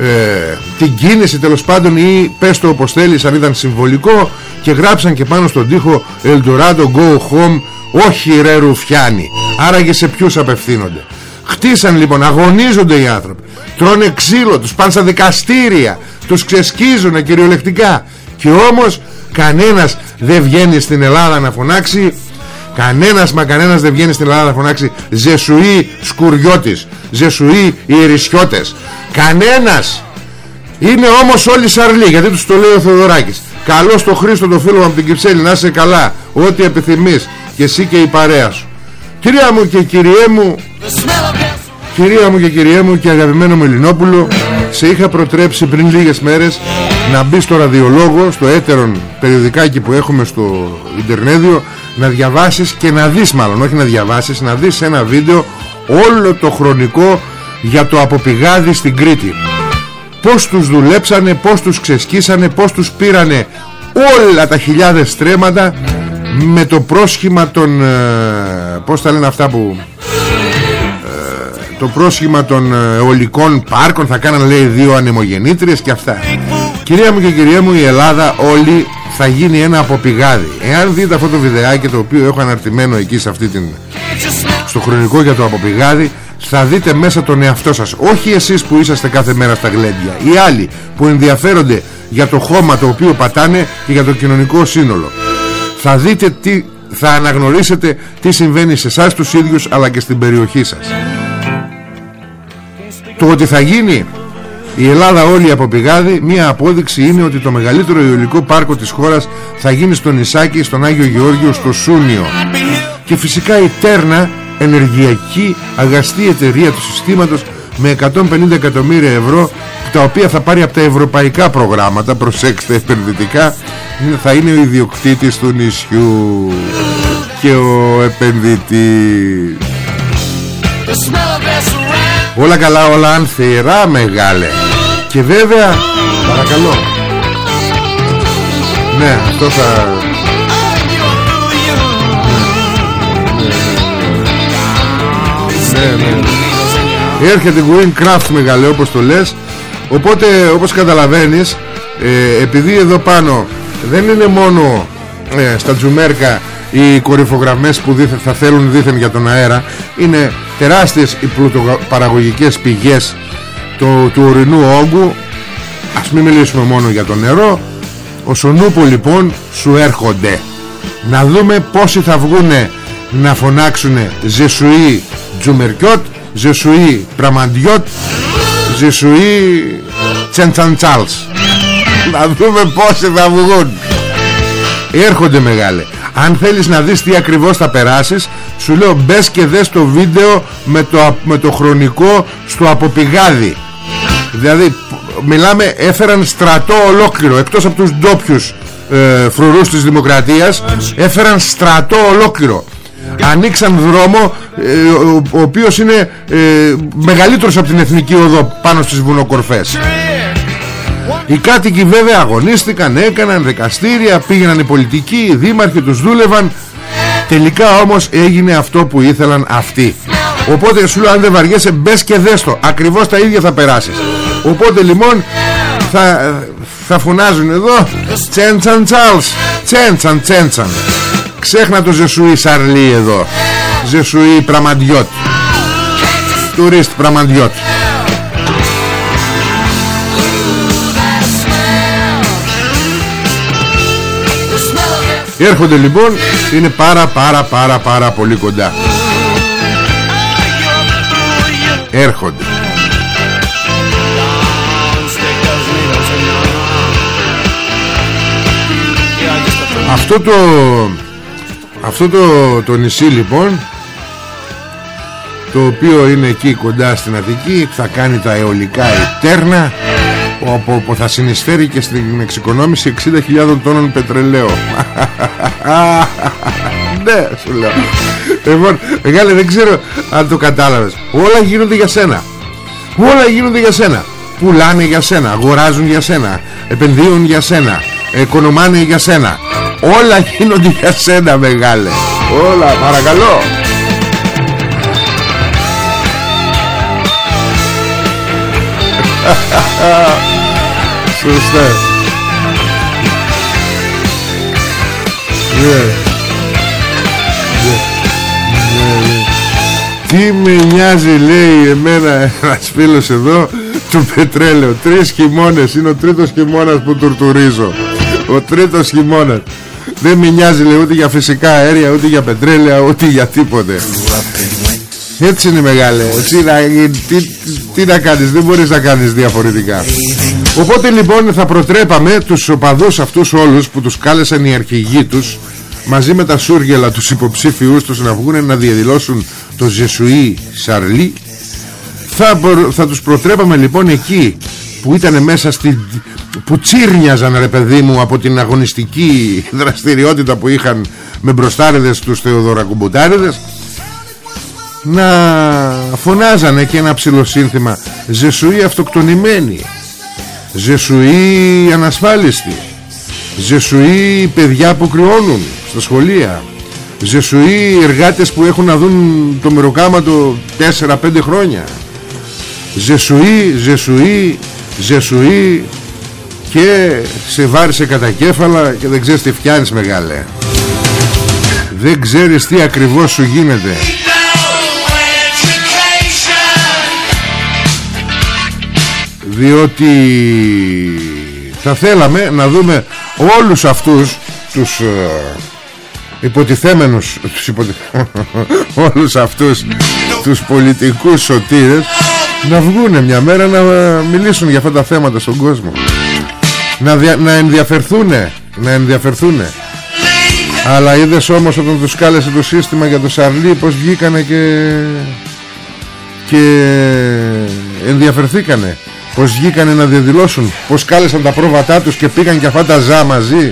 [SPEAKER 1] ε, την κίνηση τέλος πάντων ή πες το όπως θέλεις αν ήταν συμβολικό και γράψαν και πάνω στον τοίχο Eldorado Go Home όχι ρε Ρουφιάνη. Άραγε σε ποιους απευθύνονται. Χτίσαν λοιπόν αγωνίζονται οι άνθρωποι. Τρώνε ξύλο τους πάνε στα δικαστήρια τους ξεσκίζουν κυριολεκτικά. Και όμως κανένας δεν βγαίνει στην Ελλάδα να φωνάξει Κανένας μα κανένας δεν βγαίνει στην Ελλάδα να φωνάξει Ζεσουή σκουριώτης Ζεσουή ιερισιώτες Κανένας. Είναι όμως όλοι σαρλοί Γιατί τους το λέει ο Θεοδωράκης. Καλό στο Χρήστο το φίλο μου από την Κυψέλη Να είσαι καλά Ό,τι επιθυμείς Και εσύ και η παρέα σου Κυρία μου και κυριέ μου Κυρία μου και κυριέ μου και αγαπημένο μου Ελληνόπουλο Σε είχα προτρέψει πριν λίγες μέρες Να μπει στο ραδιολόγο Στο έτερον περιοδικάκι που έχουμε στο Ιντερνέδιο να διαβάσεις και να δεις μάλλον όχι να διαβάσεις να δεις ένα βίντεο όλο το χρονικό για το αποπηγάδι στην Κρήτη. Πως τους δουλέψανε πως τους ξεσκίσανε πως τους πήρανε όλα τα χιλιάδες στρέμματα με το πρόσχημα των ε, πως τα λένε αυτά που ε, το πρόσχημα των ε, ολικών πάρκων θα κάνανε λέει δύο ανεμογεννήτριες και αυτά. Κυρία μου και κυρία μου η Ελλάδα όλοι θα γίνει ένα αποπηγάδι εάν δείτε αυτό το βιντεάκι το οποίο έχω αναρτημένο εκεί σε αυτή την στο χρονικό για το αποπηγάδι θα δείτε μέσα τον εαυτό σας. Όχι εσείς που είσαστε κάθε μέρα στα γλέντια. Οι άλλοι που ενδιαφέρονται για το χώμα το οποίο πατάνε και για το κοινωνικό σύνολο. Θα δείτε τι θα αναγνωρίσετε τι συμβαίνει σε εσάς τους ίδιους αλλά και στην περιοχή σας. Το ότι θα γίνει η Ελλάδα όλη από πηγάδι Μία απόδειξη είναι ότι το μεγαλύτερο αιωλικό πάρκο της χώρας Θα γίνει στο νησάκι στον Άγιο Γεώργιο στο Σούνιο. Και φυσικά η Τέρνα Ενεργειακή αγαστή εταιρεία του συστήματος Με 150 εκατομμύρια ευρώ Τα οποία θα πάρει από τα ευρωπαϊκά προγράμματα Προσέξτε επενδυτικά Θα είναι ο ιδιοκτήτης του νησιού Και ο επενδυτής Όλα καλά όλα ανθυρά μεγάλε. Και βέβαια Παρακαλώ. Ναι αυτό θα ναι, ναι, ναι. Έρχεται Green Craft μεγάλε όπως το λες. Οπότε όπως καταλαβαίνεις ε, Επειδή εδώ πάνω Δεν είναι μόνο ε, Στα τζουμέρκα οι κορυφογραμμές που δίθεν, θα θέλουν δίθεν για τον αέρα είναι τεράστιες οι πλουτοπαραγωγικές πηγές του, του ορεινού όγκου. Ας μην μιλήσουμε μόνο για το νερό. Ο Σονούπο λοιπόν σου έρχονται. Να δούμε πόσοι θα βγούνε να φωνάξουν Ζεσουή Τζουμερκιότ Ζεσουή Πραμαντιότ Ζεσουή Τσεντσαντσάλς να δούμε πόσοι θα βγουν. Έρχονται μεγάλε. Αν θέλεις να δεις τι ακριβώς θα περάσεις Σου λέω μπες και δες το βίντεο με το, με το χρονικό στο αποπηγάδι. Δηλαδή μιλάμε έφεραν στρατό ολόκληρο Εκτός από τους ντόπιους ε, φρουρούς της δημοκρατίας Έφεραν στρατό ολόκληρο. Ανοίξαν δρόμο ε, ο, ο οποίος είναι ε, μεγαλύτερος από την Εθνική Οδό πάνω στις βουνοκορφές. Οι κάτοικοι βέβαια αγωνίστηκαν, έκαναν δικαστήρια, πήγαιναν οι πολιτικοί, οι δήμαρχοι τους δούλευαν. Τελικά όμως έγινε αυτό που ήθελαν αυτοί. Οπότε σου λέω αν δεν βαριέσαι μπες και δες το. Ακριβώς τα ίδια θα περάσεις. Οπότε λοιπόν θα, θα φωνάζουν εδώ Τσέντσαν Τσάλς Τσέντσαν Τσέντσαν Ξέχνα το Ζεσουή Σαρλί εδώ Ζεσουή Πραμαντιώτ Τουρίστ Πραμαντιώτ Έρχονται λοιπόν Είναι πάρα πάρα πάρα πάρα πολύ κοντά. Έρχονται. Αυτό το Αυτό το, το νησί λοιπόν Το οποίο είναι εκεί κοντά στην Αττική Θα κάνει τα αιωλικά ετέρνα όπου θα συνεισφέρει και στην εξοικονόμηση 60.000 τόνων πετρελαίου. Ναι σου λέω. Λοιπόν μεγάλε δεν ξέρω αν το κατάλαβες. Όλα γίνονται για σένα. Όλα γίνονται για σένα. Πουλάνε για σένα αγοράζουν για σένα επενδύουν για σένα οικονομάνε για σένα. Όλα γίνονται για σένα μεγάλε. Όλα παρακαλώ Σωστά. Ναι. Ναι, ναι, Τι με νοιάζει λέει εμένα ένας φίλος εδώ του πετρέλαιο. Τρεις χειμώνες. Είναι ο τρίτος χειμώνας που τουρτουρίζω. Ο τρίτος χειμώνας. Δεν με νοιάζει λέει ούτε για φυσικά αέρια ούτε για πετρέλαια ούτε για τίποτε έτσι είναι μεγάλε. Τι, να, τι, τι να κάνεις Δεν μπορείς να κάνεις διαφορετικά. Οπότε λοιπόν θα προτρέπαμε Τους οπαδούς αυτούς όλους Που τους κάλεσαν οι αρχηγοί τους Μαζί με τα σούργελα τους υποψήφιους τους Να βγουν να διαδηλώσουν Το Ζεσουή Σαρλί. Θα, θα τους προτρέπαμε λοιπόν εκεί Που ήταν μέσα στη Που τσίρνιαζαν ρε παιδί μου Από την αγωνιστική δραστηριότητα Που είχαν με μπροστάριδες Τους Θεοδωρακουμπουτάριδες να φωνάζανε και ένα ψηλοσύνθημα. Ζεσουή αυτοκτονημένη. Ζεσουή ανασφάλιστη. Ζεσουή παιδιά που κρυώνουν στα σχολεία. Ζεσουή εργάτες που έχουν να δουν το μεροκάματο 4-5 χρόνια. Ζεσουή, Ζεσουή, Ζεσουή και σε βάρισε κατά κέφαλα και δεν ξέρεις τι φτιάνεις μεγάλε. Δεν ξέρεις τι ακριβώς σου γίνεται διότι θα θέλαμε να δούμε όλους αυτούς τους ε, υποτιθέμενους τους υποτι... όλους αυτούς τους πολιτικούς σωτήρες να βγούνε μια μέρα να μιλήσουν για αυτά τα θέματα στον κόσμο. Να, δια, να ενδιαφερθούνε να ενδιαφερθούνε. Αλλά είδες όμως όταν τους κάλεσε το σύστημα για το Σαρλί πως βγήκανε και και ενδιαφερθήκανε πως βγήκανε να διαδηλώσουν πως κάλεσαν τα πρόβατά τους και πήγαν και αυτά τα ζά μαζί.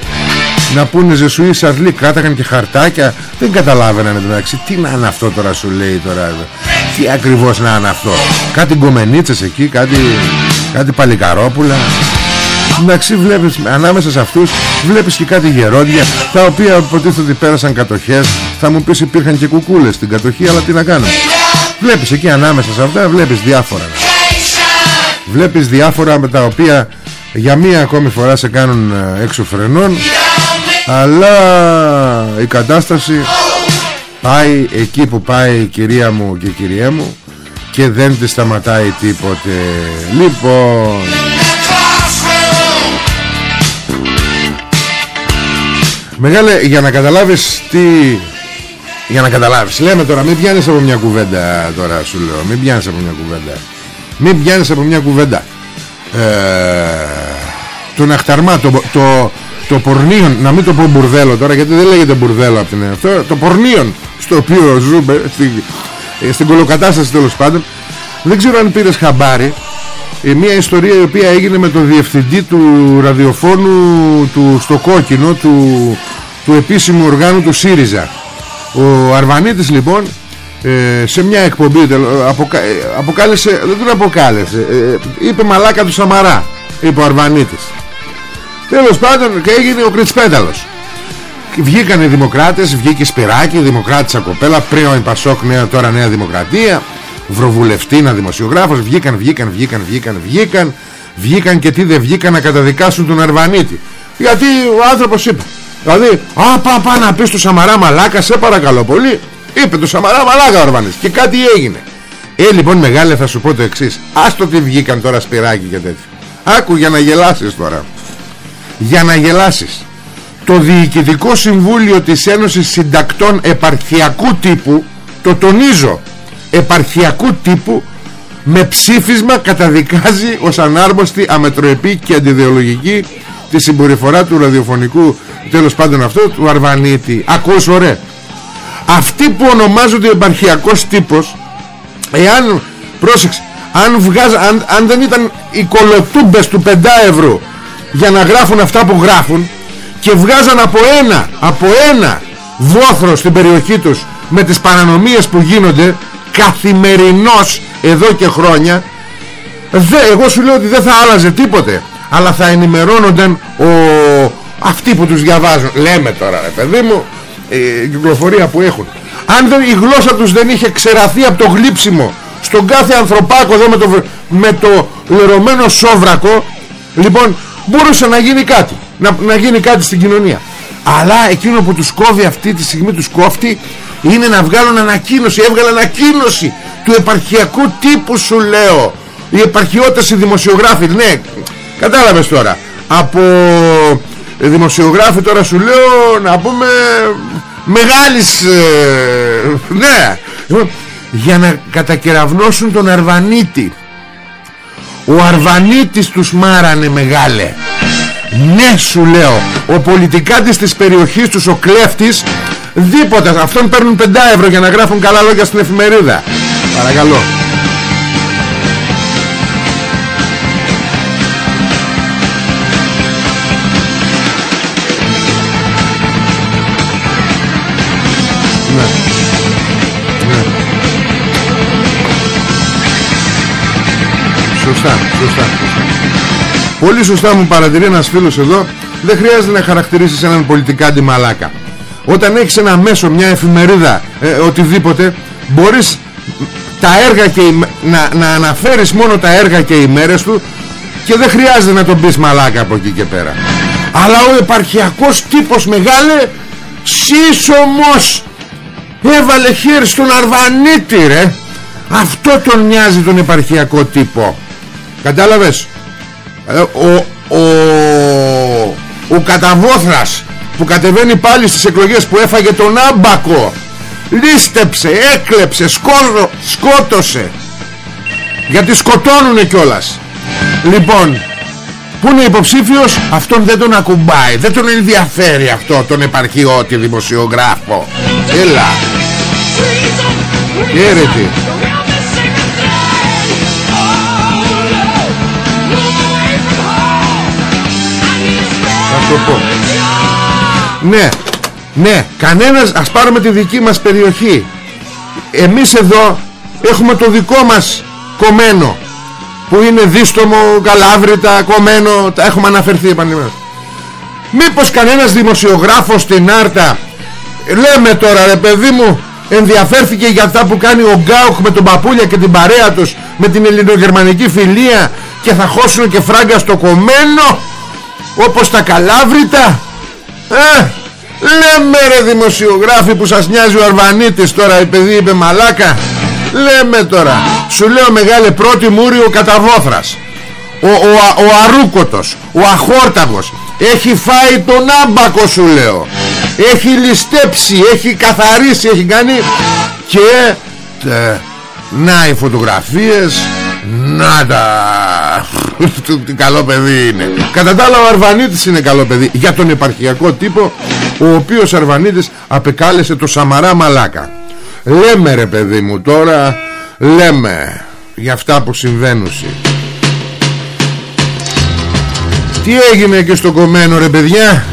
[SPEAKER 1] Να πούνε ζεσουή Σαρλί κράταγαν και χαρτάκια. Δεν καταλάβαιναν εντάξει. Τι να είναι αυτό τώρα σου λέει τώρα. Τι ακριβώς να είναι αυτό. Κάτι γκομενίτσες εκεί κάτι, κάτι παλικαρόπουλα. Εντάξει βλέπεις ανάμεσα σε αυτούς Βλέπεις και κάτι γερόντια Τα οποία υποτίθεται ότι πέρασαν κατοχές. Θα μου πεις υπήρχαν και κουκούλες στην κατοχή Αλλά τι να κάνω. Βλέπεις εκεί ανάμεσα σε αυτά Βλέπεις διάφορα Βλέπεις διάφορα με τα οποία Για μία ακόμη φορά σε κάνουν ε, έξω φρενών. Αλλά η κατάσταση Πάει εκεί που πάει η κυρία μου και η κυρία μου Και δεν της σταματάει τίποτε. Λοιπόν. Μεγάλε για να καταλάβεις τι Για να καταλάβεις Λέμε τώρα μην πιάνεις από μια κουβέντα Τώρα σου λέω μην πιάνεις από μια κουβέντα Μην πιάνεις από μια κουβέντα. Ε, Τον αχταρμά Το, το, το πορνίον Να μην το πω μπουρδέλο τώρα γιατί δεν λέγεται μπουρδέλο από την αυτό, Το πορνίον Στο οποίο ζούμε Στην, ε, στην κολοκατάσταση τέλος πάντων Δεν ξέρω αν πήρες χαμπάρι ε, μια ιστορία η οποία έγινε με τον διευθυντή του ραδιοφώνου του, στο κόκκινο του, του επίσημου οργάνου του ΣΥΡΙΖΑ. Ο Αρβανίτης λοιπόν ε, σε μια εκπομπή αποκα, ε, αποκάλεσε, δεν τον αποκάλεσε είπε μαλάκα του Σαμαρά είπε ο Αρβανίτης. Τέλος πάντων και έγινε ο Κριτσπέταλος βγήκαν οι δημοκράτες βγήκε Σπυράκη δημοκράτησα κοπέλα πριν ο Πασόκ νέα, τώρα νέα δημοκρατία Βροβουλευτήνα δημοσιογράφος βγήκαν, βγήκαν, βγήκαν, βγήκαν, βγήκαν βγήκαν και τι δεν βγήκαν να καταδικάσουν τον Αρβανίτη. Γιατί ο άνθρωπος είπε δηλαδή α πά πά να πεις του Σαμαρά μαλάκα σε παρακαλώ πολύ είπε του Σαμαρά μαλάκα ο Αρβανίτης και κάτι έγινε. Ε λοιπόν μεγάλε θα σου πω το εξής. Άστο τι βγήκαν τώρα σπυράκι και τέτοιο. Άκου για να γελάσεις τώρα. Για να γελάσεις. Το Διοικητικό Συμβούλιο της Ένωσης Συντακτών Επαρχιακού Τύπου το τονίζω επαρχιακού τύπου με ψήφισμα καταδικάζει ως ανάρμοστη αμετροεπή και αντιδεολογική τη συμπεριφορά του ραδιοφωνικού τέλος πάντων αυτό του Αρβανίτη. Ακούς ωραία αυτοί που ονομάζονται επαρχιακός τύπος εάν πρόσεξε αν, βγάζ, αν, αν δεν ήταν οι κολοτούμπες του 5 ευρώ για να γράφουν αυτά που γράφουν και βγάζαν από ένα από ένα βόθρο στην περιοχή τους με τις παρανομίες που γίνονται καθημερινός εδώ και χρόνια δε, εγώ σου λέω ότι δεν θα άλλαζε τίποτε αλλά θα ενημερώνονταν ο, αυτοί που τους διαβάζουν. Λέμε τώρα ρε παιδί μου η κυκλοφορία που έχουν. Αν δεν, η γλώσσα τους δεν είχε ξεραθεί από το γλύψιμο στον κάθε ανθρωπάκο εδώ με το, με το λερωμένο σόβρακο λοιπόν μπορούσε να γίνει κάτι να, να γίνει κάτι στην κοινωνία. Αλλά εκείνο που τους κόβει αυτή τη στιγμή τους κόφτει είναι να βγάλουν ανακοίνωση. Έβγαλε ανακοίνωση του επαρχιακού τύπου σου λέω. Οι επαρχιώτες οι δημοσιογράφοι ναι κατάλαβες τώρα. Από δημοσιογράφοι τώρα σου λέω να πούμε μεγάλης ε, ναι. Για να κατακεραυνώσουν τον Αρβανίτη. Ο Αρβανίτης τους μάρανε μεγάλε. Ναι σου λέω Ο πολιτικάτης της περιοχής τους Ο κλέφτης Δίποτε Αυτόν παίρνουν 5 ευρώ για να γράφουν καλά λόγια στην εφημερίδα. Παρακαλώ Σωστά, σωστά. Πολύ σωστά μου παρατηρεί ένας φίλος εδώ Δεν χρειάζεται να χαρακτηρίσεις έναν πολιτικά αντιμαλάκα. Όταν έχεις ένα μέσο, μια εφημερίδα ε, Οτιδήποτε Μπορείς τα έργα και να, να αναφέρεις μόνο τα έργα και οι μέρες του Και δεν χρειάζεται να τον πεις μαλάκα από εκεί και πέρα. Αλλά ο επαρχιακός τύπος μεγάλε Σύσσωμος Έβαλε χέρι στον Αρβανίτη ρε. Αυτό τον μοιάζει τον επαρχιακό τύπο Κατάλαβες; Ε, ο, ο, ο καταβόθρας που κατεβαίνει πάλι στις εκλογές που έφαγε τον άμπακο λίστεψε, έκλεψε, σκότωσε. Γιατί σκοτώνουνε κιόλας. Λοιπόν που είναι υποψήφιος; Αυτόν δεν τον ακουμπάει. Δεν τον ενδιαφέρει αυτό τον επαρχιώτη δημοσιογράφο. Έλα. Χαίρετε Θα το πω. Ναι Ναι κανένας ας πάρουμε τη δική μας περιοχή. Εμείς εδώ Έχουμε το δικό μας κομμένο Που είναι δίστομο Καλάβρητα κομμένο Τα έχουμε αναφερθεί επανειλημμένως Μήπως κανένας δημοσιογράφος στην Άρτα Λέμε τώρα ρε παιδί μου ενδιαφέρθηκε για αυτά που κάνει ο Γκάουκ με τον Παπούλια και την παρέα τους με την ελληνογερμανική φιλία και θα χώσουν και φράγκα στο κομμένο; Όπως τα καλάβρητα. Ε, λέμε ρε δημοσιογράφοι που σας νοιάζει ο Αρβανίτης τώρα η παιδί είπε μαλάκα. Λέμε τώρα σου λέω μεγάλε πρώτη μούρη ο Καταβόθρας. Ο, ο, ο Αρούκοτος ο Αχόρταγος. Έχει φάει τον άμπακο σου λέω. Έχει ληστέψει έχει καθαρίσει έχει κάνει. Και τε, να οι φωτογραφίες να τα τι καλό παιδί είναι. Κατά τα άλλα ο Αρβανίτης είναι καλό παιδί για τον επαρχιακό τύπο ο οποίος Αρβανίτης απεκάλεσε το Σαμαρά Μαλάκα. Λέμε ρε παιδί μου τώρα λέμε για αυτά που συμβαίνουν τι έγινε και στο κομμένο ρε παιδιά;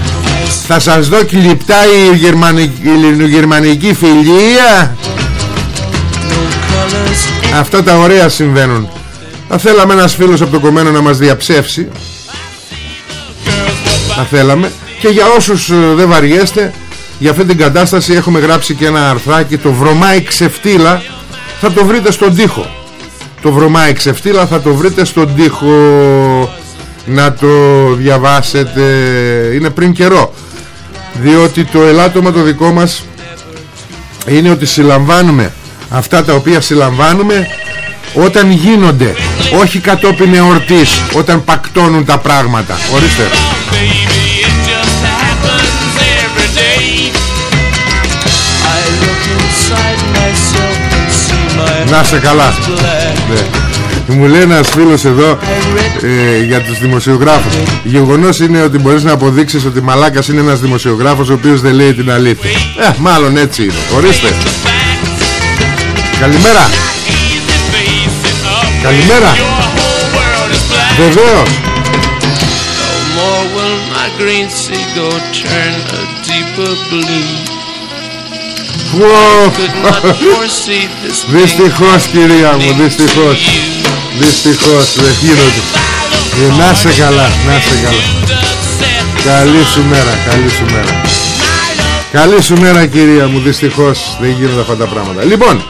[SPEAKER 1] Θα σας δω κλειπτά η, γερμανική, η γερμανική φιλία. Αυτά τα ωραία συμβαίνουν Θα θέλαμε ένας φίλος από το κομμένο να μας διαψεύσει Θα θέλαμε. Και για όσους ε, δεν βαριέστε Για αυτή την κατάσταση έχουμε γράψει και ένα αρθράκι Το βρωμάει ξεφτύλα. Θα το βρείτε στον τοίχο. Το βρωμάει ξεφτύλα θα το βρείτε στον τοίχο. Να το διαβάσετε. Είναι πριν καιρό. Διότι το ελάττωμα το δικό μας είναι ότι συλλαμβάνουμε αυτά τα οποία συλλαμβάνουμε όταν γίνονται όχι κατόπιν εορτής όταν πακτώνουν τα πράγματα. Ορίστε. Να σε καλά. Ναι. Μου λέει ένας φίλος εδώ ε, για τους δημοσιογράφους. Γεγονός είναι ότι μπορείς να αποδείξεις ότι Μαλάκας είναι ένας δημοσιογράφος ο οποίος δεν λέει την αλήθεια. Ε, μάλλον έτσι είναι. Ορίστε. Καλημέρα Καλημέρα. Βεβαίως. Δυστυχώς κυρία μου Δυστυχώς. Δυστυχώς δεν γίνονται ε, Να σε καλά Να σε καλά. Καλή σου μέρα Καλή σου μέρα. Καλή σου μέρα κυρία μου Δυστυχώς. Δεν γίνονται αυτά τα πράγματα. Λοιπόν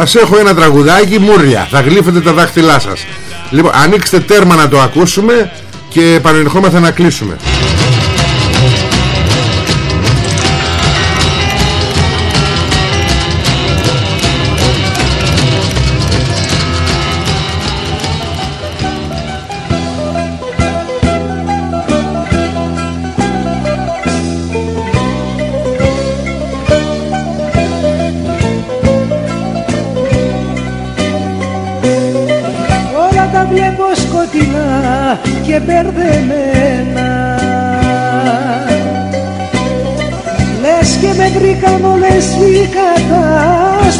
[SPEAKER 1] σας έχω ένα τραγουδάκι Μούρια. Θα γλύφετε τα δάχτυλά σας. Λοιπόν ανοίξτε τέρμα να το ακούσουμε Και παρενεχόμαστε να κλείσουμε
[SPEAKER 2] και μπερδεμένα Λες και με βρήκαν όλες οι καταστροφές.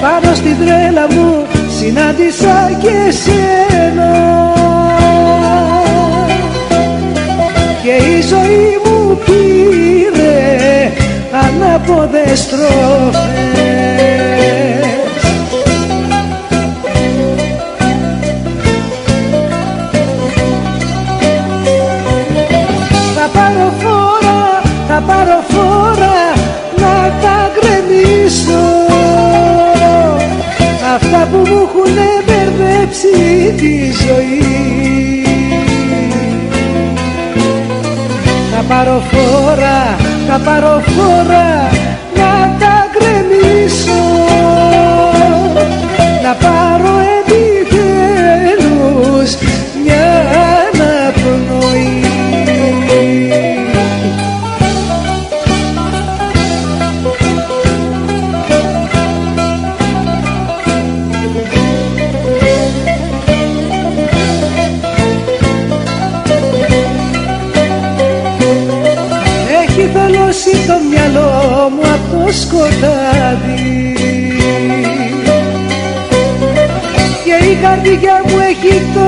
[SPEAKER 2] Πάνω στην τρέλα μου συνάντησα και σένα Και η ζωή μου πήρε ανάποδες στροφές που μου έχουνε μπερδέψει τη ζωή. Θα πάρω φόρα, θα πάρω φόρα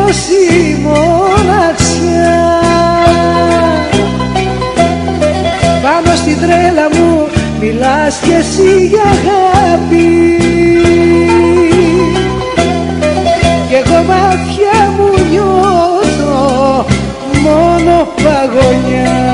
[SPEAKER 2] έχει τόση μοναξιά. Πάνω στην τρέλα μου μιλάς κι εσύ για αγάπη. Κι εγώ μάτια μου νιώθω μόνο παγωνιά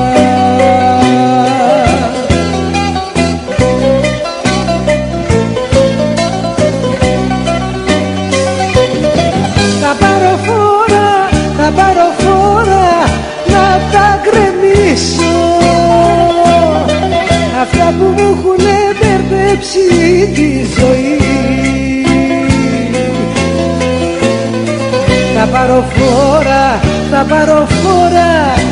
[SPEAKER 2] φόρα, θα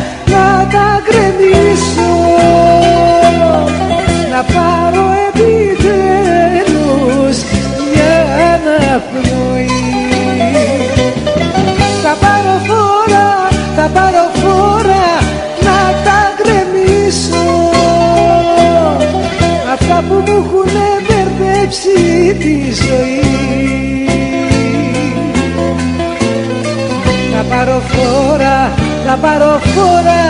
[SPEAKER 2] πάρω φόρα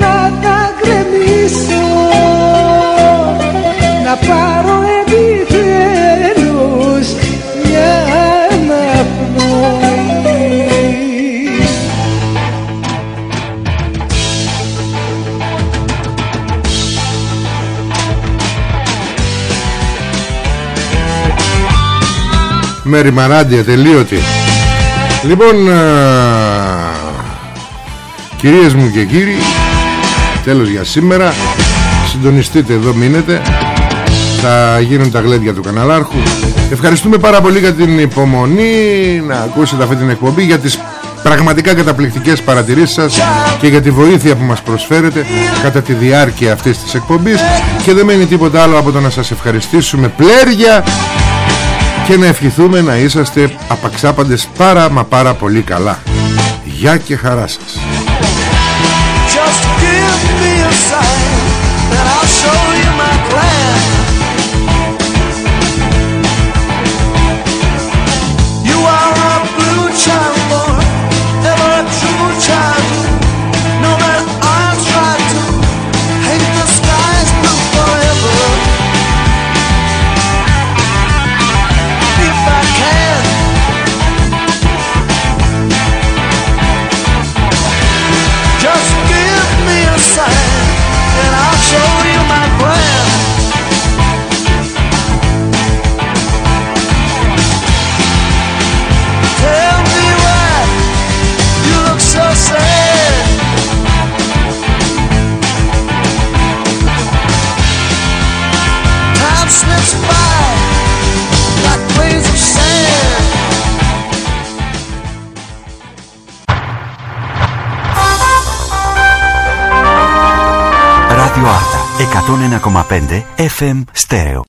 [SPEAKER 2] να τα γκρεμίσω. Να πάρω επιτέλους μια αναπνοή.
[SPEAKER 1] Μέρη Μαράντια τελείωτη. Λοιπόν α, Κυρίες μου και κύριοι Τέλος για σήμερα Συντονιστείτε εδώ μείνετε Θα γίνουν τα γλέντια του καναλάρχου Ευχαριστούμε πάρα πολύ για την υπομονή Να ακούσετε αυτή την εκπομπή Για τις πραγματικά καταπληκτικές παρατηρήσεις σας Και για τη βοήθεια που μας προσφέρετε Κατά τη διάρκεια αυτής της εκπομπής Και δεν μένει τίποτα άλλο από το να σας ευχαριστήσουμε Πλέρια και να ευχηθούμε να είσαστε απαξάπαντες πάρα μα πάρα πολύ καλά. Γεια και χαρά σας.
[SPEAKER 3] 91,5 FM Stereo.